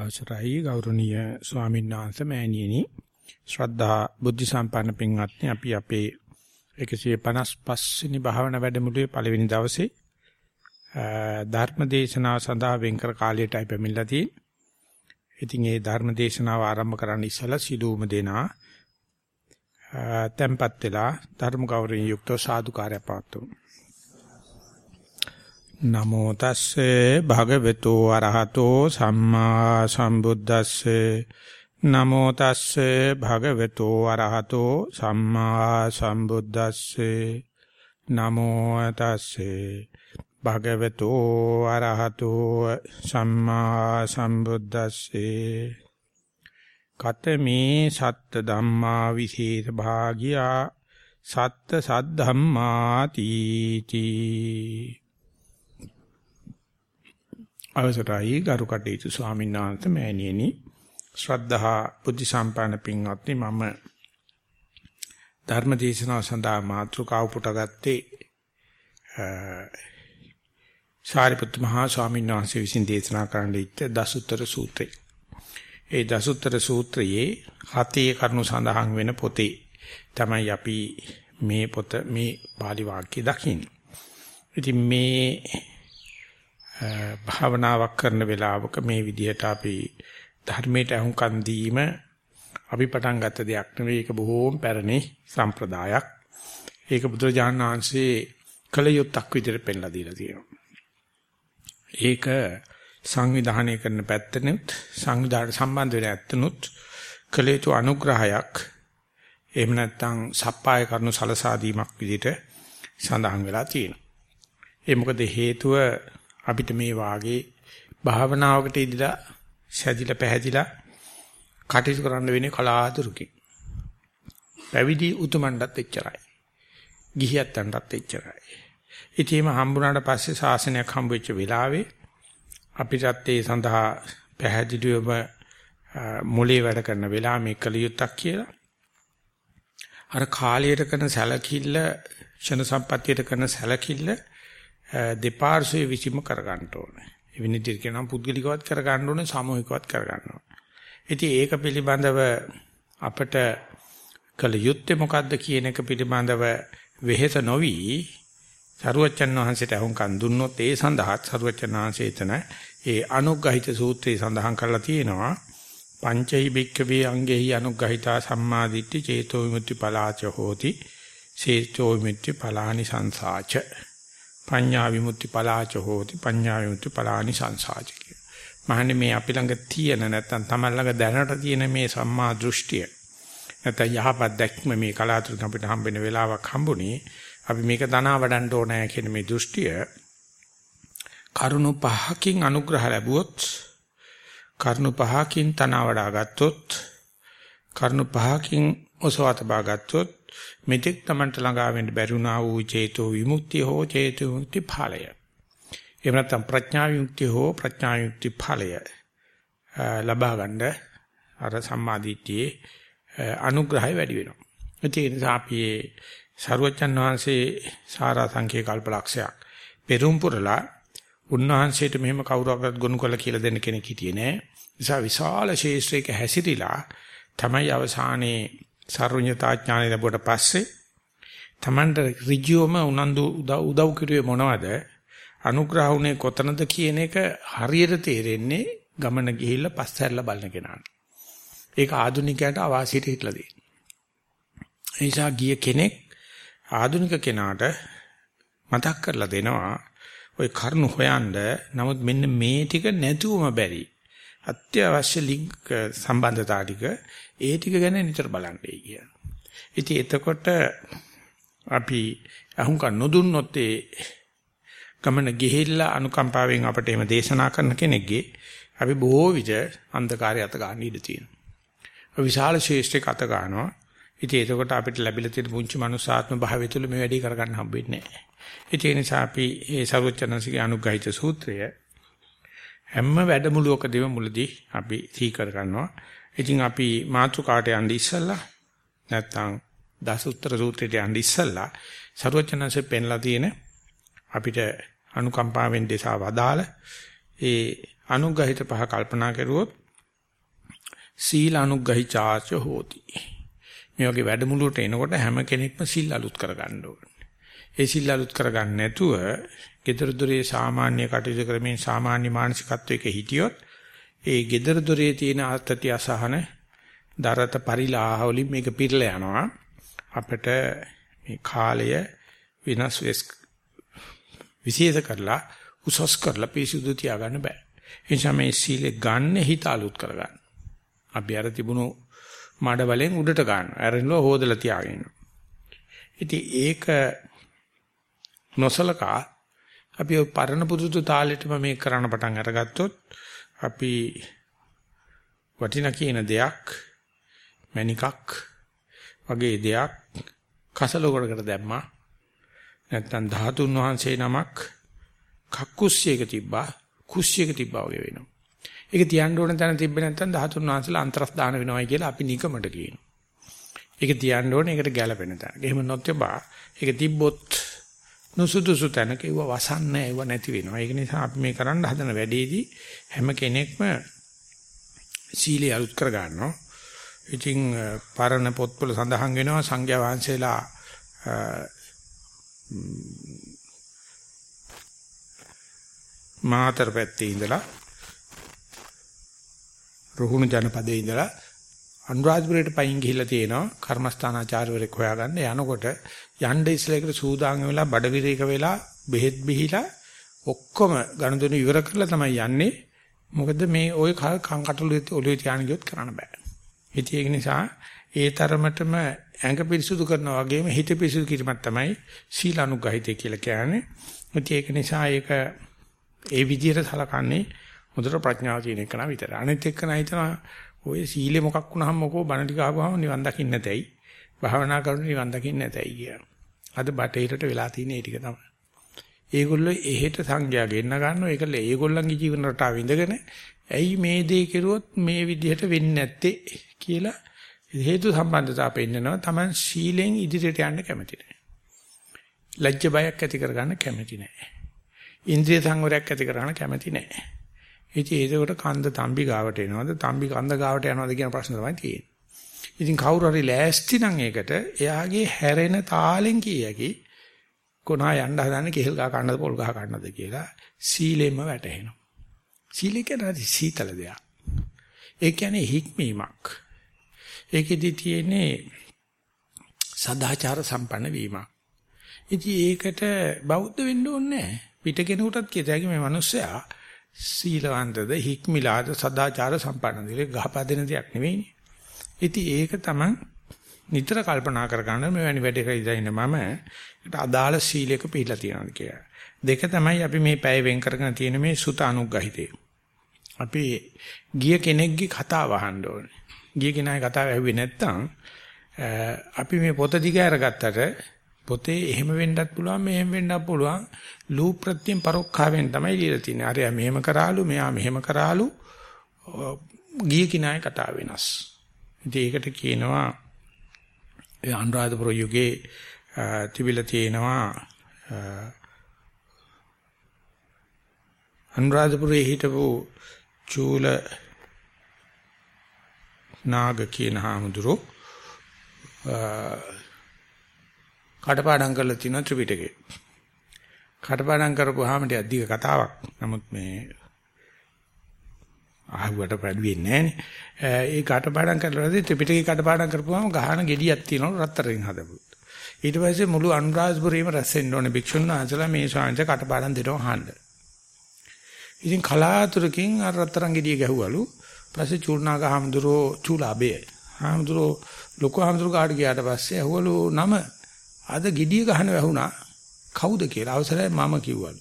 අවසරයි ගෞරවනීය ස්වාමීන් වහන්සේ මෑණියනි ශ්‍රද්ධා බුද්ධ සම්පන්න පින්වත්නි අපි අපේ 155 වෙනි භාවනා වැඩමුළුවේ පළවෙනි දවසේ ධර්ම දේශනාව සඳහා වෙන් කර කාලයටයි පැමිණලා තියෙන්නේ. ඉතින් ඒ ධර්ම දේශනාව ආරම්භ කරන්න ඉස්සලා සිළුම දෙනා tempත් වෙලා ධර්ම ගෞරවයෙන් යුක්තව සාදුකාරය පවතුමු. නමෝ තස්සේ භගවතු අරහතෝ සම්මා සම්බුද්දස්සේ. නමෝ තස්සේ භගවතු අරහතෝ සම්මා සම්බුද්දස්සේ. නමෝ තස්සේ භගවතු අරහතෝ සම්මා සම්බුද්දස්සේ. කතමේ සත්ත ධම්මා විශේෂ භාගියා. සත්ත සද්ධම්මා තීති. අවසරයි ගරු කටයුතු ස්වාමීන් වහන්සේ මෑණියනි ශ්‍රද්ධහා බුද්ධ සම්පන්න පින්වත්නි මම ධර්ම දේශනාව සඳහා මාතෘකාව පුටගත්තේ සාරිපුත්ත මහා ස්වාමීන් වහන්සේ විසින් දේශනා කරන්න ඉච්ච දසුත්තර සූත්‍රය. ඒ දසුත්තර සූත්‍රයේ හතේ කරුණු සඳහන් වෙන පොතේ තමයි අපි මේ පොත මේ pāli වාක්‍ය දකින්නේ. ඉතින් මේ භාවනාවක් කරන වෙලාවක මේ විදිහට අපි ධර්මයට අහුම්කන් දීම අපි පටන් ගත්ත දෙයක් නෙවෙයි ඒක බොහෝම පැරණි සම්ප්‍රදායක්. ඒක බුදුරජාණන් වහන්සේ කලයුත්තක් විදිහට පෙන්ලා දීලා තියෙනවා. ඒක සංවිධානය කරන පැත්තනොත් සංවිධානයට සම්බන්ධ වෙන ඇත්තනොත් කලේතු අනුග්‍රහයක් එහෙම නැත්නම් සප්පාය කරනු සලසා දීමක් විදිහට සඳහන් වෙලා තියෙනවා. ඒ මොකද හේතුව අපිට මේ වාගේ භාවනාවකට ඉදලා සැදිලා පැහැදිලා කටයුතු කරන්න වෙන්නේ කලාතුරකින්. පැවිදි උතුමන්ටත් එච්චරයි. ගිහියත්තන්ටත් එච්චරයි. ඉතින් හම්බුනාට පස්සේ ශාසනයක් හම්බ වෙච්ච වෙලාවේ අපිටත් ඒ සඳහා පැහැදිලිවම මොලේ වැඩ කරන වෙලාව මේ කලියුත්තක් කියලා. අර කාලයට කරන සැලකිල්ල ක්ෂණ සම්පත්තියට කරන සැලකිල්ල දෙපාර්ශ්වයේ විසීම කර ගන්න ඕනේ. ඒ විනිදිර කියනවා පුද්ගලිකවත් කර ගන්න ඕනේ සාමූහිකවත් කර ගන්න ඕනේ. ඉතින් ඒක පිළිබඳව අපිට කල යුත්තේ මොකද්ද කියන එක පිළිබඳව වෙහෙස නොවි සරුවච්චන් වහන්සේට අහුම්කන් දුන්නොත් ඒ සඳහා සරුවච්චන් වහන්සේ එතන ඒ අනුග්‍රහිත සූත්‍රයේ සඳහන් කරලා තියෙනවා පංචෛ බික්කවේ අංගෙහි අනුග්‍රහිතා සම්මාදිට්ඨි චේතෝ විමුක්ති පලාච හෝති සේචෝ විමුක්ති පලානි සංසාච පඤ්ඤා විමුක්ති පලාච හෝති පඤ්ඤා විමුක්ති පලානි සංසාච කිය. මහන්නේ මේ අපි ළඟ තියෙන නැත්නම් තමයි ළඟ දැනට තියෙන මේ සම්මා දෘෂ්ටිය නැත්නම් යහපත් දැක්ම මේ කලාතුරකින් අපිට හම්බෙන වෙලාවක් හම්බුනේ අපි මේක දනා වඩන්න ඕනෑ කියන මේ දෘෂ්ටිය කරුණු පහකින් අනුග්‍රහ ලැබුවොත් කරුණු පහකින් තනවා වඩා ගත්තොත් කරුණු පහකින් ඔසවත බා ගත්තොත් මෙතෙක් Tamanට ළඟා වෙන්න බැරුණා වූ චේතෝ විමුක්තිය හෝ චේතෝ විමුක්ති ඵලය. එහෙම නැත්නම් ප්‍රඥා විමුක්තිය හෝ ප්‍රඥා විමුක්ති ඵලය ලබා ගන්න අර සම්මාදිට්ඨියේ අනුග්‍රහය වැඩි වෙනවා. ඒ නිසා අපි සරුවචන් වහන්සේ සාරා සංඛේ කල්පලක්ෂයක් පෙරම් පුරලා උන්වහන්සේට මෙහෙම කවුරක්වත් ගොනු කළ කියලා දෙන්න කෙනෙක් හිටියේ නෑ. නිසා විශාල ශේෂ්ත්‍රයක හැසිරීලා තමයි අවසානයේ සර්වඥතා ඥානය ලැබුවට පස්සේ Tamanට ඍජුවම උනන්දු උදව් කිරුවේ මොනවද? අනුග්‍රහුනේ කොතනද කියන එක හරියට තේරෙන්නේ ගමන ගිහිල්ලා පස්සැරලා බලන කෙනාට. ඒක ආදුනිකයට අවාසියට හිටලා දෙන්නේ. ඒ නිසා ගිය කෙනෙක් ආදුනික කෙනාට මතක් කරලා දෙනවා ওই කරුණු හොයන්න නමුත් මෙන්න මේ ටික නැතුවම බැරි අත්‍යවශ්‍ය ලිංක් සම්බන්ධතා ටික ඒ ටික ගැන නිතර බලන්නයි කියන. ඉතින් එතකොට අපි අහුම්ක නොදුන්නොත් ඒ ගමන ගිහිල්ලා අනුකම්පාවෙන් අපට එහෙම දේශනා කරන කෙනෙක්ගේ අපි බොහෝ විට අන්ධකාරය අත ගන්න ඉඩ තියෙනවා. විශාල ශේෂ්ඨයක අත ගන්නවා. ඉතින් එතකොට අපිට ලැබිලා තියෙන පුංචි මනුසාත්ම භාවය තුළ මේ වැඩේ කරගන්න හම්බෙන්නේ නැහැ. ඒ නිසා අපි මේ සරුවචනසිකේ අනුග්‍රහිත සූත්‍රය හැම වැඩමුළුවකදීම මුලදී අපි සීකර ගන්නවා. ඉතින් අපි මාතෘකාට යන්න ඉස්සෙල්ලා නැත්තම් දසුත්තර සූත්‍රයට යන්න ඉස්සෙල්ලා සරුවචනanse පෙන්ලා තියෙන අපිට අනුකම්පාවෙන් දේශා වදාළ ඒ අනුග්‍රහිත පහ කල්පනා කරුවොත් සීල අනුග්‍රහිචාච හෝති. මේ වගේ වැඩමුළුවට එනකොට හැම කෙනෙක්ම සිල් අලුත් කරගන්න ඕනේ. ඒ සිල් අලුත් කරගන්න නැතුව gedara dore සාමාන්‍ය කටයුතු කරමින් සාමාන්‍ය මානසිකත්වයක හිටියොත් ඒ gedara dore තියෙන ආතති අසහන දරත පරිලාහ වලින් මේක පිරලා යනවා. අපිට මේ කාලය විනාශ වෙස් විශේෂ කරලා උසස් කරලා පිසුදු තියාගන්න බෑ. ඒ නිසා මේ සීලෙ ගන්න හිත අලුත් කරගන්න. අපි අර තිබුණු මඩ වලින් උඩට ගන්නවා. ඇරෙනවා හොදලා තියාගෙන. ඉතින් ඒක නොසලකා අපි ඔය පරණ පුරුදු තාලෙටම මේක කරන්න පටන් අරගත්තොත් අපි වටිනා කියන දෙයක් මණිකක් වගේ දෙයක් කසලොකඩකට දැම්මා නැත්නම් ධාතුන් වහන්සේ නමක් කක්කුස්සියක තිබ්බා කුස්සියක තිබ්බා වගේ වෙනවා. ඒක තියන්න ඕන තැන තිබ්බ නැත්නම් ධාතුන් වහන්සේලා අන්තරස් දාන වෙනවයි කියලා අපි නිකමට කියනවා. ඒක තියන්න ඕනේ ඒකට ගැළපෙන තැන. එහෙම නොතිබා ඒක තිබ්බොත් නුසුදුසු තැනක ඒව වසන්නේ ඒව නැති වෙනවා. ඒක නිසා අපි මේ කරන්න හදන වැඩේදී හැම කෙනෙක්ම සීලය අලුත් කර ගන්නවා. ඉතින් පරණ පොත්වල සඳහන් වෙනවා සංඝයා වහන්සේලා මාතර පැත්තේ ඉඳලා රුහුණු ජනපදයේ ඉඳලා අනුරාධපුරයට පයින් ගිහිල්ලා තියෙනවා කර්මස්ථානාචාර්යවරයෙක් හොයාගන්න යනකොට යන්න ඉස්සෙල්ලා සූදානම් වෙලා බඩවිරේක වෙලා බෙහෙත් බිහිලා ඔක්කොම ගනුදෙනු ඉවර කරලා තමයි යන්නේ මොකද මේ ওই කංකටළු ඔළුවේ තියාගෙන ගියොත් කරන්න බෑ ඉතින් ඒක නිසා ඒ තරමටම ඇඟ පිරිසුදු කරනා වගේම හිත පිරිසුදු කිරීමක් තමයි සීලානුගහිතය කියලා කියන්නේ. ඉතින් ඒක නිසා ඒක ඒ විදිහට සලකන්නේ හොඳට ප්‍රඥාව තියෙන එක නා විතර. අනිත් එක්ක නයිතන ඔය සීලේ මොකක් වුණාම මොකෝ බණ ටික අහපුවාම නිවන් දකින්න නැතයි. භාවනා කරන නිවන් දකින්න නැතයි කිය. අද බටේරට වෙලා තියෙන ඒ ටික තමයි. ඒගොල්ලෝ එහෙට සංඥා ගෙන්න ගන්නවා. ඒකල ඒගොල්ලන්ගේ ජීවන රටාව ඉඳගෙන ඇයි මේ දේ කෙරුවොත් මේ විදිහට වෙන්නේ නැත්තේ කියලා හේතු සම්බන්ධතාව පෙන්නනවා. Taman සීලෙන් ඉදිරියට යන්න කැමති නැහැ. ලැජ්ජ බයක් ඇති කරගන්න කැමති නැහැ. ඉන්ද්‍රිය සංවරයක් ඇති කරගන්න කැමති නැහැ. ඉතින් ඒකට කන්ද තම්බි ගාවට එනවද? තම්බි කන්ද ගාවට යනවද කියන ප්‍රශ්න තමයි තියෙන්නේ. ඉතින් කවුරු හරි ලෑස්ති නම් ඒකට එයාගේ හැරෙන තාලෙන් කියකි කොනා යන්න හදන්නේ කෙහෙල් ගහ කන්නද පොල් ගහ කන්නද කියලා සීලෙම වැටහෙනවා. සීලේ කියන්නේ සීතල දෙයක්. ඒ කියන්නේ හික්මීමක්. ඒකෙදි තියෙන්නේ සදාචාර සම්පන්න වීමක්. ඉතින් ඒකට බෞද්ධ වෙන්න ඕනේ නැහැ. පිට කෙනෙකුටත් කියතයි මේ මිනිස්සයා සීලවන්තද හික්මිලාද සදාචාර සම්පන්නද ඒක ගහපදින දෙයක් නෙවෙයිනේ. ඉතින් ඒක තමයි නිතර කල්පනා කර ගන්න මේ වැනි වැඩ කරලා ඉඳින්න මම ඒකට අදාළ සීලයක පිළිලා තියෙනවා කියලා. දෙක තමයි අපි මේ පැය වෙන් කරගෙන තියෙන මේ සුත අනුග්‍රහිතේ. අපි ගිය කෙනෙක්ගේ කතාව අහන්න ඕනේ. ගිය කෙනාගේ කතාව ඇහුවේ නැත්නම් අපි මේ පොත දිග අරගත්තට පොතේ එහෙම වෙන්නත් පුළුවන් මෙහෙම වෙන්නත් පුළුවන් ලූප් ප්‍රත්‍යයෙන් පරොක්ඛාවෙන් තමයි ලියලා තියෙන්නේ. අරයා මෙහෙම කරාලු මෙයා මෙහෙම කරාලු ගිය කෙනාගේ කතාව වෙනස්. ඉතින් ඒකට කියනවා ඒ අනුරාධපුර යුගයේ තිබිලා තියෙනවා අනුරාධපුරයේ හිටපු චූල නාග කියන හාමුදුරුවෝ කටපාඩම් කරලා තියෙන ත්‍රිපිටකේ. කටපාඩම් කරපුවාම ටික අධික කතාවක්. නමුත් මේ ආහුවට පැඩුවේ නැහනේ. ඒ කටපාඩම් කරලාදී ත්‍රිපිටකේ කටපාඩම් කරපුවාම ගහන gediyak තියෙනවා රත්තරන් හදපු. ඊට පස්සේ මුළු අනුරාධපුරේම රැස් වෙන්න ඕනේ භික්ෂුන් වහන්සේලා මේ ශාන්ත කටපාඩම් දෙනවා අහන්න. ඉතින් කලාතුරකින් අර රත්තරන් ගෙඩිය ගැහුවලු. පස්සේ චූර්ණාග හාමුදුරෝ චූලාබේ. හාමුදුරෝ ලොකු හාමුදුරු කාට ගියාට පස්සේ ඇහුවලු නම අද ගෙඩිය ගහන වැහුණා. කවුද කියලා අවසරයි මම කිව්වලු.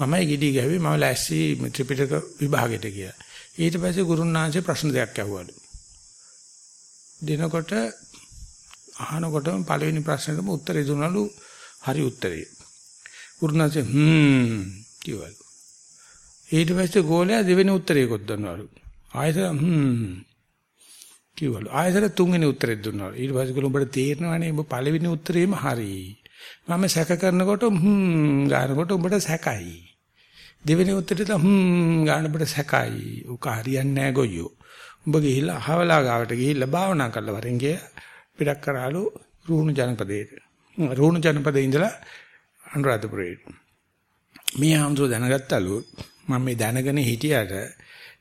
මමයි ගෙඩිය ගැහුවේ මම ලෑස්ති ත්‍රිපිටක විභාගෙට ගියා. ඊට පස්සේ ගුරුන්නාංශේ ප්‍රශ්න දෙකක් ඇහුවලු. දිනකොට අහනකොටම පළවෙනි ප්‍රශ්නෙටම උත්තරේ දුන්නලු හරි උත්තරේ. ගුරුනාංශේ හ්ම් කිව්වලු. ඊට පස්සේ ගෝලයා දෙවෙනි උත්තරයකොත් දුන්නවලු. ආයෙත් හ්ම් කිව්වලු. ආයෙත් තුන්වෙනි උත්තරෙත් දුන්නවලු. ඊට පස්සේ ගෝල උඹට තේරෙනවනේ උඹ පළවෙනි උත්තරේම හරි. මම සැක කරනකොට හ්ම් ගානකොට උඹට සැකයි. දෙවෙනි උත්තරේට හ්ම් ගානකොට සැකයි. උක හරියන්නේ නැහැ ගොයියෝ. උඹ ගිහිල්ලා අහවලා ගාවට ගිහිල්ලා භාවනා කරලා වරින් ගිය පිටක් කරාලු රුණු ජනපදයට. රුණු ජනපදේ ඉඳලා අනුරාධපුරයට. මේ ආම්සෝ දැනගත්තලු මම මේ දැනගෙන හිටියට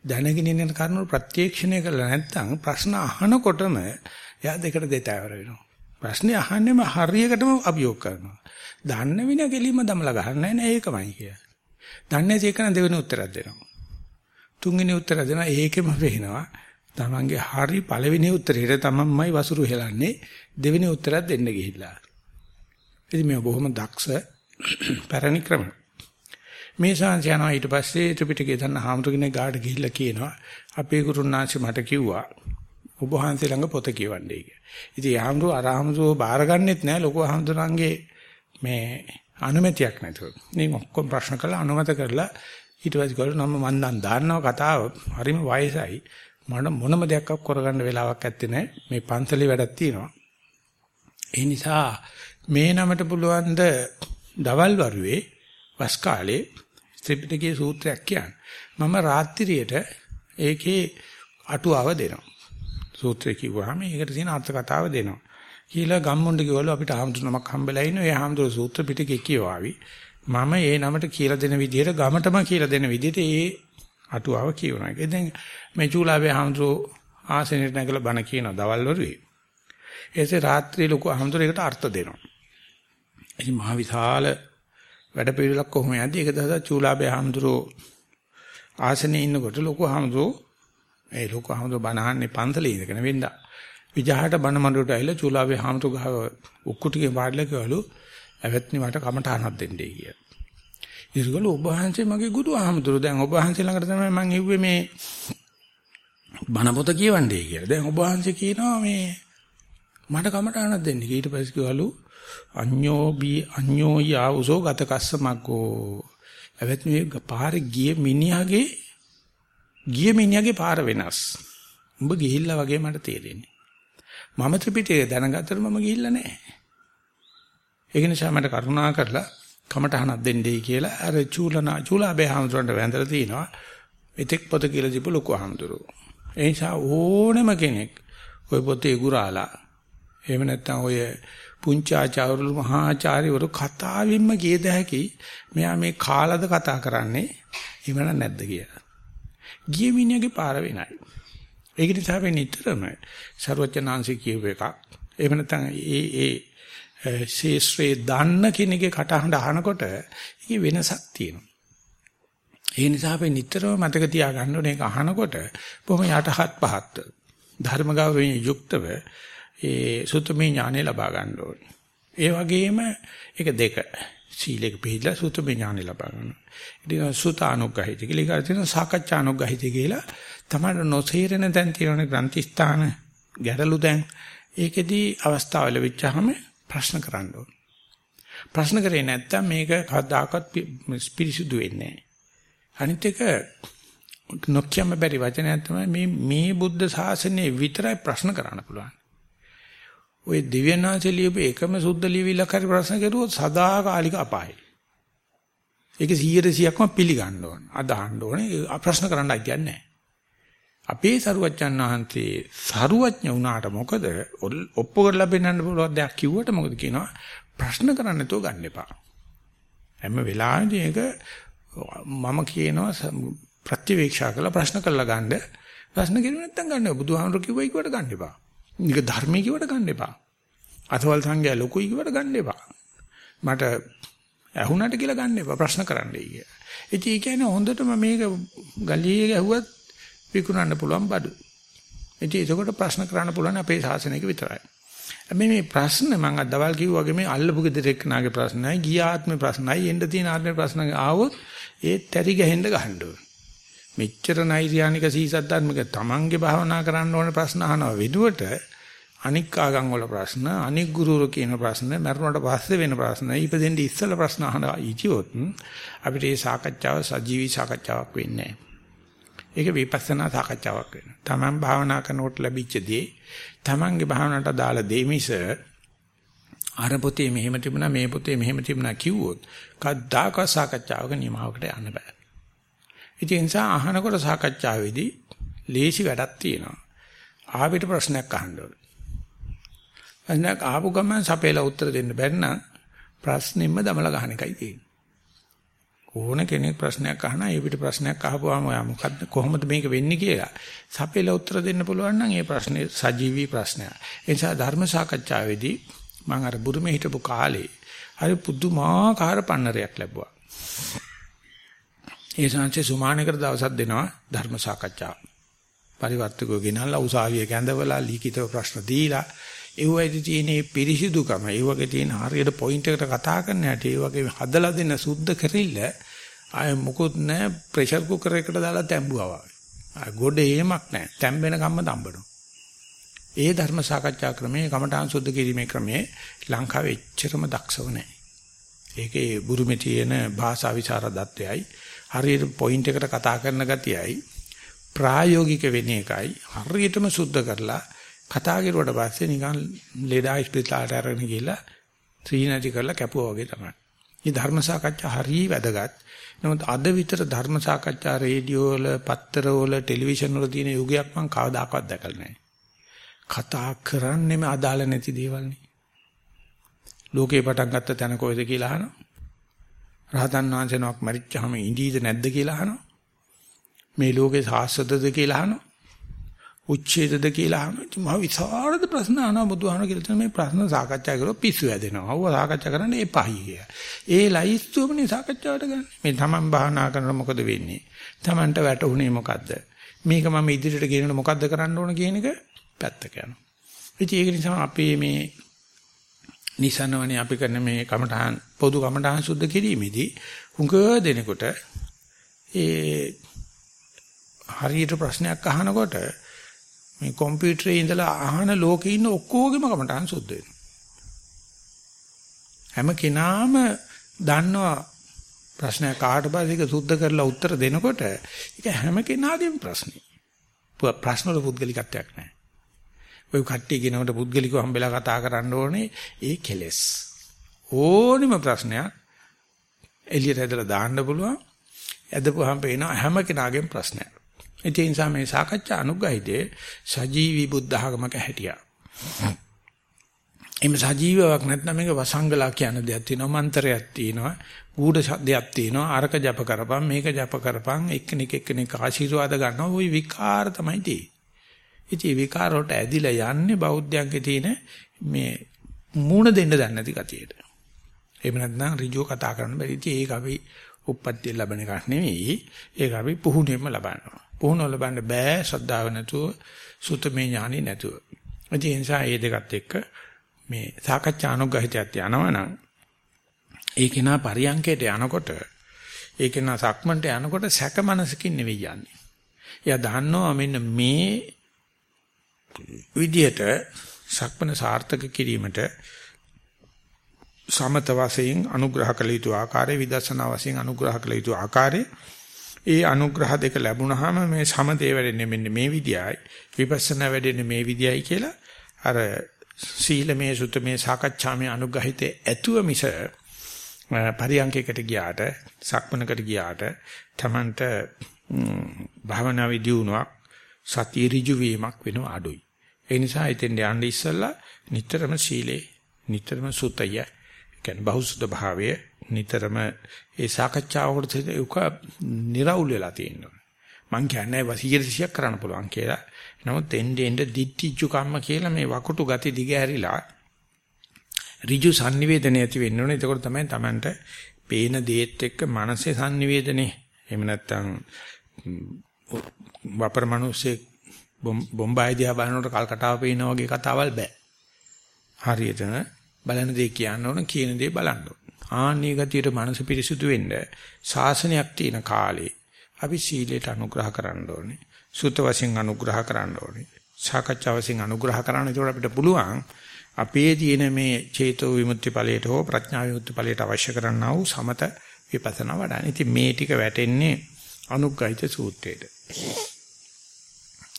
දැනගෙන ඉන්න කරුණු ප්‍රත්‍යක්ෂණය කරලා නැත්නම් ප්‍රශ්න අහනකොටම එයා දෙකට දෙතෑවර වෙනවා. ප්‍රශ්නේ අහන්නෙම හරියකටම අභියෝග කරනවා. දන්න වින කෙලින්ම දමලා ගහන්නේ නැහැ ඒකමයි කිය. දන්නේ ඒක නම් දෙවෙනි උත්තරයක් දෙනවා. තුන්වෙනි උත්තරය දෙනවා ඒකෙම වෙනවා. තමන්ගේ හරි පළවෙනි උත්තරේට තමන්මයි වසුරු හෙලන්නේ දෙවෙනි උත්තරයක් දෙන්න ගිහිල්ලා. ඉතින් මේ බොහොම දක්ෂ පැරණි ක්‍රම. මේ ශාන්ති යනවා ඊට පස්සේ ත්‍රිපිටකය දන්න හාමුදුරනේ ගාඩ ගිහිල්ලා කියනවා අපේ ගුරුනාංශ මට කිව්වා ඔබ වහන්සේ ළඟ පොත කියවන්නේ කියලා. ඉතින් හාමුදුරුවෝ අරහමුදුරුවෝ බාරගන්නෙත් නැහැ ලොකු හාමුදුරන්ගේ මේ අනුමැතියක් නැතුව. ඉතින් ඔක්කොම ප්‍රශ්න කළා අනුමත කරලා ඊට පස්සේ ගොල්ලෝ නම් මම නම් දාන්නවා කතාව. හරිම වයසයි. මට මොනම දෙයක් කරගන්න වෙලාවක් ඇත්තේ නැහැ. මේ පන්සලේ වැඩක් තියෙනවා. ඒ නිසා මේ නමට පුළුවන් ද දවල් වරුවේ වස් කාලේ ත්‍රිපිටකයේ සූත්‍රයක් කියන්න. මම රාත්‍රියට ඒකේ අටුවාව දෙනවා. සූත්‍රය කිව්වහම ඒකට තියෙන අර්ථ කතාව දෙනවා. කියලා ගම්මුණ්ඩ කිව්වලු අපිට ආම්තුනමක් හම්බෙලා ඉන්නේ ඒ ආම්තුන සූත්‍ර පිටකේ කියවාවි මම ඒ නමට කියලා දෙන විදිහට ගමටම කියලා දෙන විදිහට ඒ අටුවාව කියවනවා. ඒක දැන් මේ චූලාවේ හඳුරෝ ආසනෙට නැගලා බණ කියන දවල් වරුවේ. ඒසේ රාත්‍රියේ ලොකු හඳුරේකට අර්ථ දෙනවා. ඉතින් මහ විශාල වැඩ පිළිලක් කොහොම යද්දි ඒක දහස චූලාවේ හඳුරෝ ආසනේ ඉන්නකොට ලොකු හඳුරෝ ඒ ලොකු හඳුරෝ බණ අහන්නේ පන්සලේ ඉඳගෙන වෙන්දා. විජහට බණ මඬුවට ඇවිල්ලා චූලාවේ හඳුරෝ ගහ උක්කුටිගේ වාඩිලා කිව්වලු ඇවැත්නි මට කමටහනක් දෙන්නයි කියලා. ඉතින් ඔබ වහන්සේ මගේ ගුරු ආමතුරු දැන් ඔබ වහන්සේ ළඟට තමයි මම ඉව්වේ මේ බණ පොත කියවන්නේ කියලා. දැන් ඔබ වහන්සේ කියනවා මේ මට කමටහනක් දෙන්න. ඊට පස්සේ කිව්වලු අඤ්ඤෝ බී අඤ්ඤෝ යාවුසෝ ගතකස්ස මග්ගෝ. ඇවැත්නි පාරේ ගිය මිනිහාගේ ගිය මිනිහාගේ පාර වෙනස්. උඹ ගිහිල්ලා වගේ මට තේරෙන්නේ. මම ත්‍රිපිටකය දැනගත්තට මම ගිහිල්ලා නැහැ. ඒක නිසා මට කරුණා කරලා කමටහනක් දෙන්නයි කියලා අර චූලනා චූලාබේ හාමුදුරන්ට වැඳලා තිනවා. මෙතෙක් පොත කියලා දීපු ලොකු හාමුදුරුවෝ. ඒ නිසා ඕනම කෙනෙක් ওই පොතේ ගුරාලා එහෙම නැත්නම් ඔය පුංචාචාර්යවරු මහාචාර්යවරු කතාවින්ම කියද හැකි මෙයා මේ කාලද කතා කරන්නේ එහෙම නැද්ද කියලා. ගිය මිනිහගේ පාර වෙනයි. ඒක නිසා අපි නිතරම ਸਰවඥාන්සේ කියව එකක්. එහෙම නැත්නම් ඒ ඒ ශේෂ්ත්‍රේ දන්න කෙනෙක්ගේ කටහඬ අහනකොට ඒකේ වෙනසක් තියෙනවා. ඒ නිසා අපි නිතරම මතක තියාගන්න ඕනේ ඒක අහනකොට බොහොම යටහත් පහත් ධර්ම ගෞරවයෙන් යුක්තව ඒ සුතමේ ඥානෙ ලබා ගන්න ඕනේ. ඒ වගේම ඒක දෙක සීලෙක පිළිලා සුතමේ ඥානෙ ලබා ගන්න. ඉතින් සුතානුග්‍රහිත කියලා ඒක තියෙන සාකච්ඡානුග්‍රහිත කියලා තමයි නොසීරෙන තැන් තියෙන ග්‍රන්ථි ස්ථාන ගැටලු දැන් ඒකෙදී අවස්ථාවල වෙච්චාම ප්‍රශ්න කරන්න ඕන. ප්‍රශ්න කරේ නැත්තම් මේක කවදාකවත් පිරිසුදු වෙන්නේ නැහැ. අනිත් එක නොකියම බැරි වචනයක් තමයි මේ මේ බුද්ධ ශාසනයේ විතරයි ප්‍රශ්න කරන්න පුළුවන්. ওই දිව්‍යනාථ ලියපු එකම සුද්ධ ලියවිලා කරි ප්‍රශ්න කරුවොත් සදාකාලික අපායයි. ඒක 100%ක්ම පිළිගන්න ඕන. අදහන්න ඕනේ. ප්‍රශ්න කරන්න අයිතියක් නැහැ. අපේ සරුවච්චන් වහන්සේ සරුවඥ වුණාට මොකද? ඔප්පු කරලා පෙන්වන්න පුළුවන් දෙයක් කිව්වට මොකද කියනවා? ප්‍රශ්න කරන්න නැතුව ගන්න එපා. හැම වෙලාවෙදී ඒක මම කියනවා ප්‍රතිවේක්ෂා කරලා ප්‍රශ්න කරලා ගන්න. ප්‍රශ්න කිරුවේ නැත්තම් ගන්න බුදුහාමුදුරු කිව්වයි කිව්වට ගන්න එපා. නික ධර්මයේ කිව්වට ගන්න එපා. අතවල් සංඝයා ලොකුයි කිව්වට ගන්න එපා. මට ඇහුණාට කියලා ගන්න එපා. ප්‍රශ්න කරන්නයි කිය. ඉතින් ඒ කියන්නේ හොඳටම මේක ගලියේ ගැහුවත් විකුණන්න පුළුවන් බඩු. ඉතින් ඒකට ප්‍රශ්න කරන්න පුළුවන් අපේ ශාසනයක විතරයි. හැබැයි මේ ප්‍රශ්න මම අද දවල් කිව්වා වගේ මේ අල්ලපු ගෙදර එක්කනාගේ ප්‍රශ්නයි, ගිය ආත්මේ ප්‍රශ්නයි, එන්න තියෙන ආත්මේ ප්‍රශ්න ආවොත් ඒ තරි ගහෙන්න ගහන්න ඕනේ. මෙච්චර නෛර්යානික සීසත් ධර්මික තමන්ගේ භාවනා කරන්න ඕනේ ප්‍රශ්න අහනවා වෙනුවට අනික් ආගම් වල ප්‍රශ්න අනික් ගුරුවරු කියන ප්‍රශ්න මරුණට පස්සේ වෙන ප්‍රශ්න ඉපදෙන්න ඉස්සෙල්ලා ප්‍රශ්න අහනවා ඉතිවොත් අපිට මේ සාකච්ඡාව සජීවී සාකච්ඡාවක් වෙන්නේ නැහැ. ඒක විපස්සනා සාකච්ඡාවක් වෙනවා. Taman භාවනා කරනකොට ලැබිච්ච දේ Tamanගේ භාවනාවට දාලා දෙමිස අර පොතේ මෙහෙම තිබුණා මේ පොතේ මෙහෙම තිබුණා කිව්වොත් කද්දාක සාකච්ඡාවක නිමාවකට යන්න බෑ. ඉතින් ඒ නිසා අහනකොට සාකච්ඡාවේදී ලේසි වැඩක් තියෙනවා. ආවිත ප්‍රශ්නයක් අහන්න ඕන. ප්‍රශ්නයක් ආපු ගමන් සපේලා උත්තර දෙන්න බැරි නම් ප්‍රශ්නෙම්ම දමලා ගන්න එකයි තියෙන්නේ. ඕන කෙනෙක් ප්‍රශ්නයක් අහනවා ඒ පිට ප්‍රශ්නයක් අහපුවාම ඔයා මොකද්ද කොහොමද මේක වෙන්නේ කියලා සපේලා උත්තර දෙන්න පුළුවන් නම් ඒ ප්‍රශ්නේ සජීවී ප්‍රශ්නයක්. ඒ නිසා ධර්ම සාකච්ඡාවේදී මම අර බුරුමේ හිටපු කාලේ හරි පුදුමාකාර පන්නරයක් ලැබුවා. ඒ සංසේ සුමානකර දවසක් දෙනවා ධර්ම සාකච්ඡාව. පරිවර්තකව ගෙනල්ලා උසාවිය කැඳවලා ලිඛිතව ප්‍රශ්න දීලා ඒ වගේ තියෙන පිරිසිදුකම ඒ වගේ තියෙන හරියට පොයින්ට් එකට කතා කරන්න හැටි ඒ වගේ හදලා දෙන සුද්ධ කරilla ආය මොකුත් නැහැ ප්‍රෙෂර් කුකර් එකට දාලා තැඹුවා වගේ. ආය ගොඩ එහෙමක් නැහැ. තැම්බෙන කම්ම තම්බනවා. ඒ ධර්ම සාකච්ඡා ක්‍රමයේ කමඨාන් සුද්ධ කිරීමේ ක්‍රමයේ ලංකාවේ එච්චරම දක්ෂව නැහැ. ඒකේ බුරුමේ තියෙන භාෂා විචාරදත්වයයි හරියට පොයින්ට් එකට කතා කරන ගතියයි ප්‍රායෝගික වෙන එකයි හරියටම සුද්ධ කරලා කතා කරුවට පස්සේ නිකන් ලෙඩා ස්පිරිතාලට අරගෙන ගිහලා ත්‍රිණටි කරලා කැපුවා වගේ තමයි. මේ ධර්ම සාකච්ඡා හරිය වැදගත්. නමුත් අද විතර ධර්ම සාකච්ඡා රේඩියෝ වල, පත්තර වල, ටෙලිවිෂන් වල තියෙන යුගයක් මම කවදාකවත් දැකලා නැහැ. කතා කරන්නේම අදාළ නැති දේවල් නේ. ලෝකේ පටන් ගත්ත තැන කොහෙද කියලා අහනවා. රහතන් වහන්සේනක් මරිච්චාම ඉඳීද නැද්ද කියලා අහනවා. මේ ලෝකේ සාස්වතද කියලා අහනවා. උච්ඡේදද කියලා අහනවා. මහ විසරද ප්‍රශ්න අහනවා බුදුහාම කියලා තියෙන මේ ප්‍රශ්න සාකච්ඡා කරලා පිස්සු වැදෙනවා. අවුව සාකච්ඡා කරන්න එපයි කිය. ඒ ලයිස්තුවමනේ සාකච්ඡාවට ගන්න. මේ තමන් භාවනා කරනකොට මොකද වෙන්නේ? තමන්ට වැටුනේ මොකද්ද? මේක මම ඉදිරියට ගෙනන මොකද්ද කරන්න ඕන කියන එක පැත්තක යනවා. ඉතින් ඒක නිසා අපේ මේ නිසනවනේ අපි කරන මේ කමඨහන් පොදු කමඨහන් සුද්ධ කිරීමේදී හුඟ දෙනකොට ඒ හරියට ප්‍රශ්නයක් අහනකොට මේ කම්පියුටරේ ඉඳලා අහන ලෝකේ ඉන්න ඔක්කොගෙම කමටහන් සුද්ධ වෙනවා. හැම කෙනාම දන්නවා ප්‍රශ්නයක් කාට පස්සේ ඒක සුද්ධ කරලා උත්තර දෙනකොට ඒක හැම කෙනාගේම ප්‍රශ්නේ. ප්‍රශ්න වල පුද්ගලිකත්වයක් නැහැ. ඔය කට්ටිය කියනකොට පුද්ගලිකව හම්බෙලා කතා කරන්න ඕනේ ඒ කෙලස්. ඕනිම ප්‍රශ්නයක් එළියට ඇදලා දාන්න පුළුවන්. ඇදපුවාම පේන හැම කෙනාගේම ප්‍රශ්නයක්. ඒ නිසා මේ සාකච්ඡා අනුග්‍රහිතේ සජීවී බුද්ධ ආගමක හැටියා. එimhe සජීවවක් නැත්නම් මේක වසංගලා කියන දෙයක් තියෙනවා මන්ත්‍රයක් තියෙනවා ගුඪ දෙයක් තියෙනවා අරක ජප කරපන් මේක ජප කරපන් එක්කෙනෙක් එක්කෙනෙක් ආශිර්වාද ගන්නවා ওই විකාර තමයි තියෙන්නේ. ඉතින් විකාර වලට ඇදිලා යන්නේ බෞද්ධයන්ගේ තියෙන මේ මූණ දෙන්න දන්නේ නැති ගතියට. එහෙම නැත්නම් ඍජුව කතා කරන්න බැරි. ඉතින් ඒක අපි උප්පත්තිය ලැබෙන එකක් නෙවෙයි. ඒක අපි පුහුණුවෙන්ම ලබනවා. පුහුණුව ලබන්න බෑ ශ්‍රද්ධාව නැතුව සුතමේ ඥානෙ නැතුව. ඒ නිසා මේ දෙකත් එක්ක මේ සාකච්ඡා අනුග්‍රහිතයත් යනවනම් ඒක නා පරියන්කයට යනකොට ඒක නා සක්මන්ට යනකොට සැක මනසකින් නෙවෙයි යන්නේ. එයා දන්නවා මෙන්න මේ විදියට සක්මන සාර්ථක කිරීමට සමත වශයෙන් අනුග්‍රහ කළ යුතු ආකාරය විදර්ශනා වශයෙන් අනුග්‍රහ කළ යුතු ආකාරය ඒ අනුග්‍රහ දෙක ලැබුණාම මේ සමතේ වැඩෙන්නේ මෙන්න මේ විදියයි. විපස්සනා වැඩෙන්නේ මේ විදියයි කියලා අර සීලමේ සුතමේ සාකච්ඡාමේ අනුග්‍රහිතේ ඇතුව මිස පරියන්කයකට ගියාට සක්මනකට ගියාට තමන්ට භාවනා විදියුණාවක් සතිය ඍජු වීමක් වෙනව අඩුයි. ඒ නිසා ඉතින් යන්න ඉස්සෙල්ලා නිතරම සීලේ නිතරම සුතය කියන්නේ බහුසුද භාවය නිතරම ඒ සාකච්ඡාවකට ඒක निराවුල් වෙලා තියෙනවා. මං කියන්නේ 100%ක් කරන්න පුළුවන් කියලා. නමුත් එන්නේ එන්නේ දිට්ඨිජු කම්ම කියලා මේ වකුටු ගති දිග ඇරිලා ඍජු sannivedana ඇති වෙන්න ඕනේ. එතකොට තමයි Tamanට පේන දේත් එක්ක මනසේ sannivedane එහෙම නැත්නම් වපර මිනිස්සේ බොම්බායි දිහා බලනකොට කල්කටාව පේනා වගේ කතාවල් බෑ. හරියටම බලන දේ කියන්න ඕන කියන දේ බලන්න ඕන. ආන්නේ ගතියට මනස පිරිසුදු වෙන්න ශාසනයක් තියෙන කාලේ අපි සීලයට අනුග්‍රහ කරන්න ඕනේ. සුත වශයෙන් අනුග්‍රහ කරන්න ඕනේ. සාකච්ඡා වශයෙන් අනුග්‍රහ කරන්න ඒකට අපිට පුළුවන් අපේ තියෙන මේ චේතෝ විමුක්ති ඵලයට හෝ ප්‍රඥා විමුක්ති ඵලයට අවශ්‍ය කරන්නා වූ සමත විපස්සනා වඩන. ඉතින් මේ ටික වැටෙන්නේ අනුග්‍රහිත සූත්‍රයට.